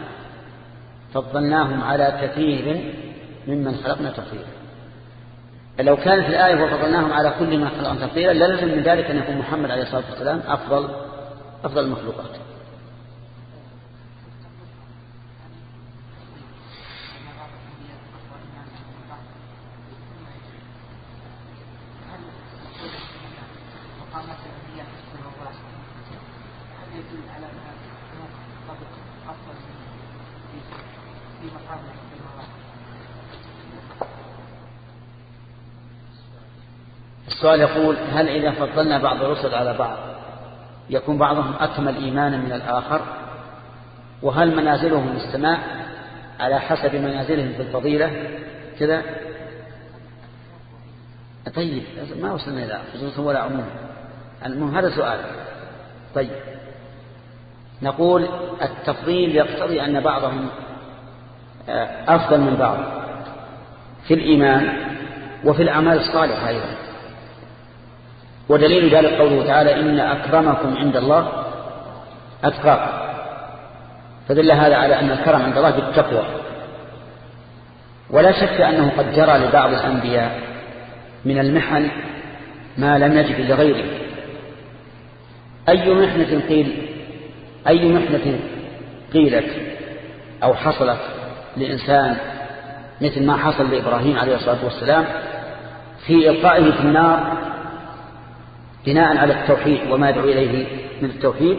فضلناهم على كثير ممن خلقنا تفضيلا. لو كانت الآية وفضلناهم على كل من خلقنا تفضيلا لازم من ذلك أن يكون محمد عليه الصلاة والسلام أفضل أفضل المخلوقات. السؤال يقول هل إذا فضلنا بعض الرسل على بعض يكون بعضهم أكمل إيمانا من الآخر؟ وهل منازلهم في السماء على حسب منازلهم في الفضيلة؟ كذا؟ طيب ما وصلنا إلى خصوص ولا عموم المهم هذا سؤال. طيب. نقول التفضيل يقتضي أن بعضهم آه، أفضل من بعض في الإيمان وفي الأعمال الصالحة أيضا. ودليل ذلك قوله تعالى إن أكرمكم عند الله أتقاكم. فدل هذا على أن الكرم عند الله بالتقوى. ولا شك أنه قد جرى لبعض الأنبياء من المحن ما لم يجد لغيره. أي محنة قيل أي محنة قيلت أو حصلت لإنسان مثل ما حصل لإبراهيم عليه الصلاة والسلام في إلقائه في النار بناء على التوحيد وما يدعو إليه من التوحيد.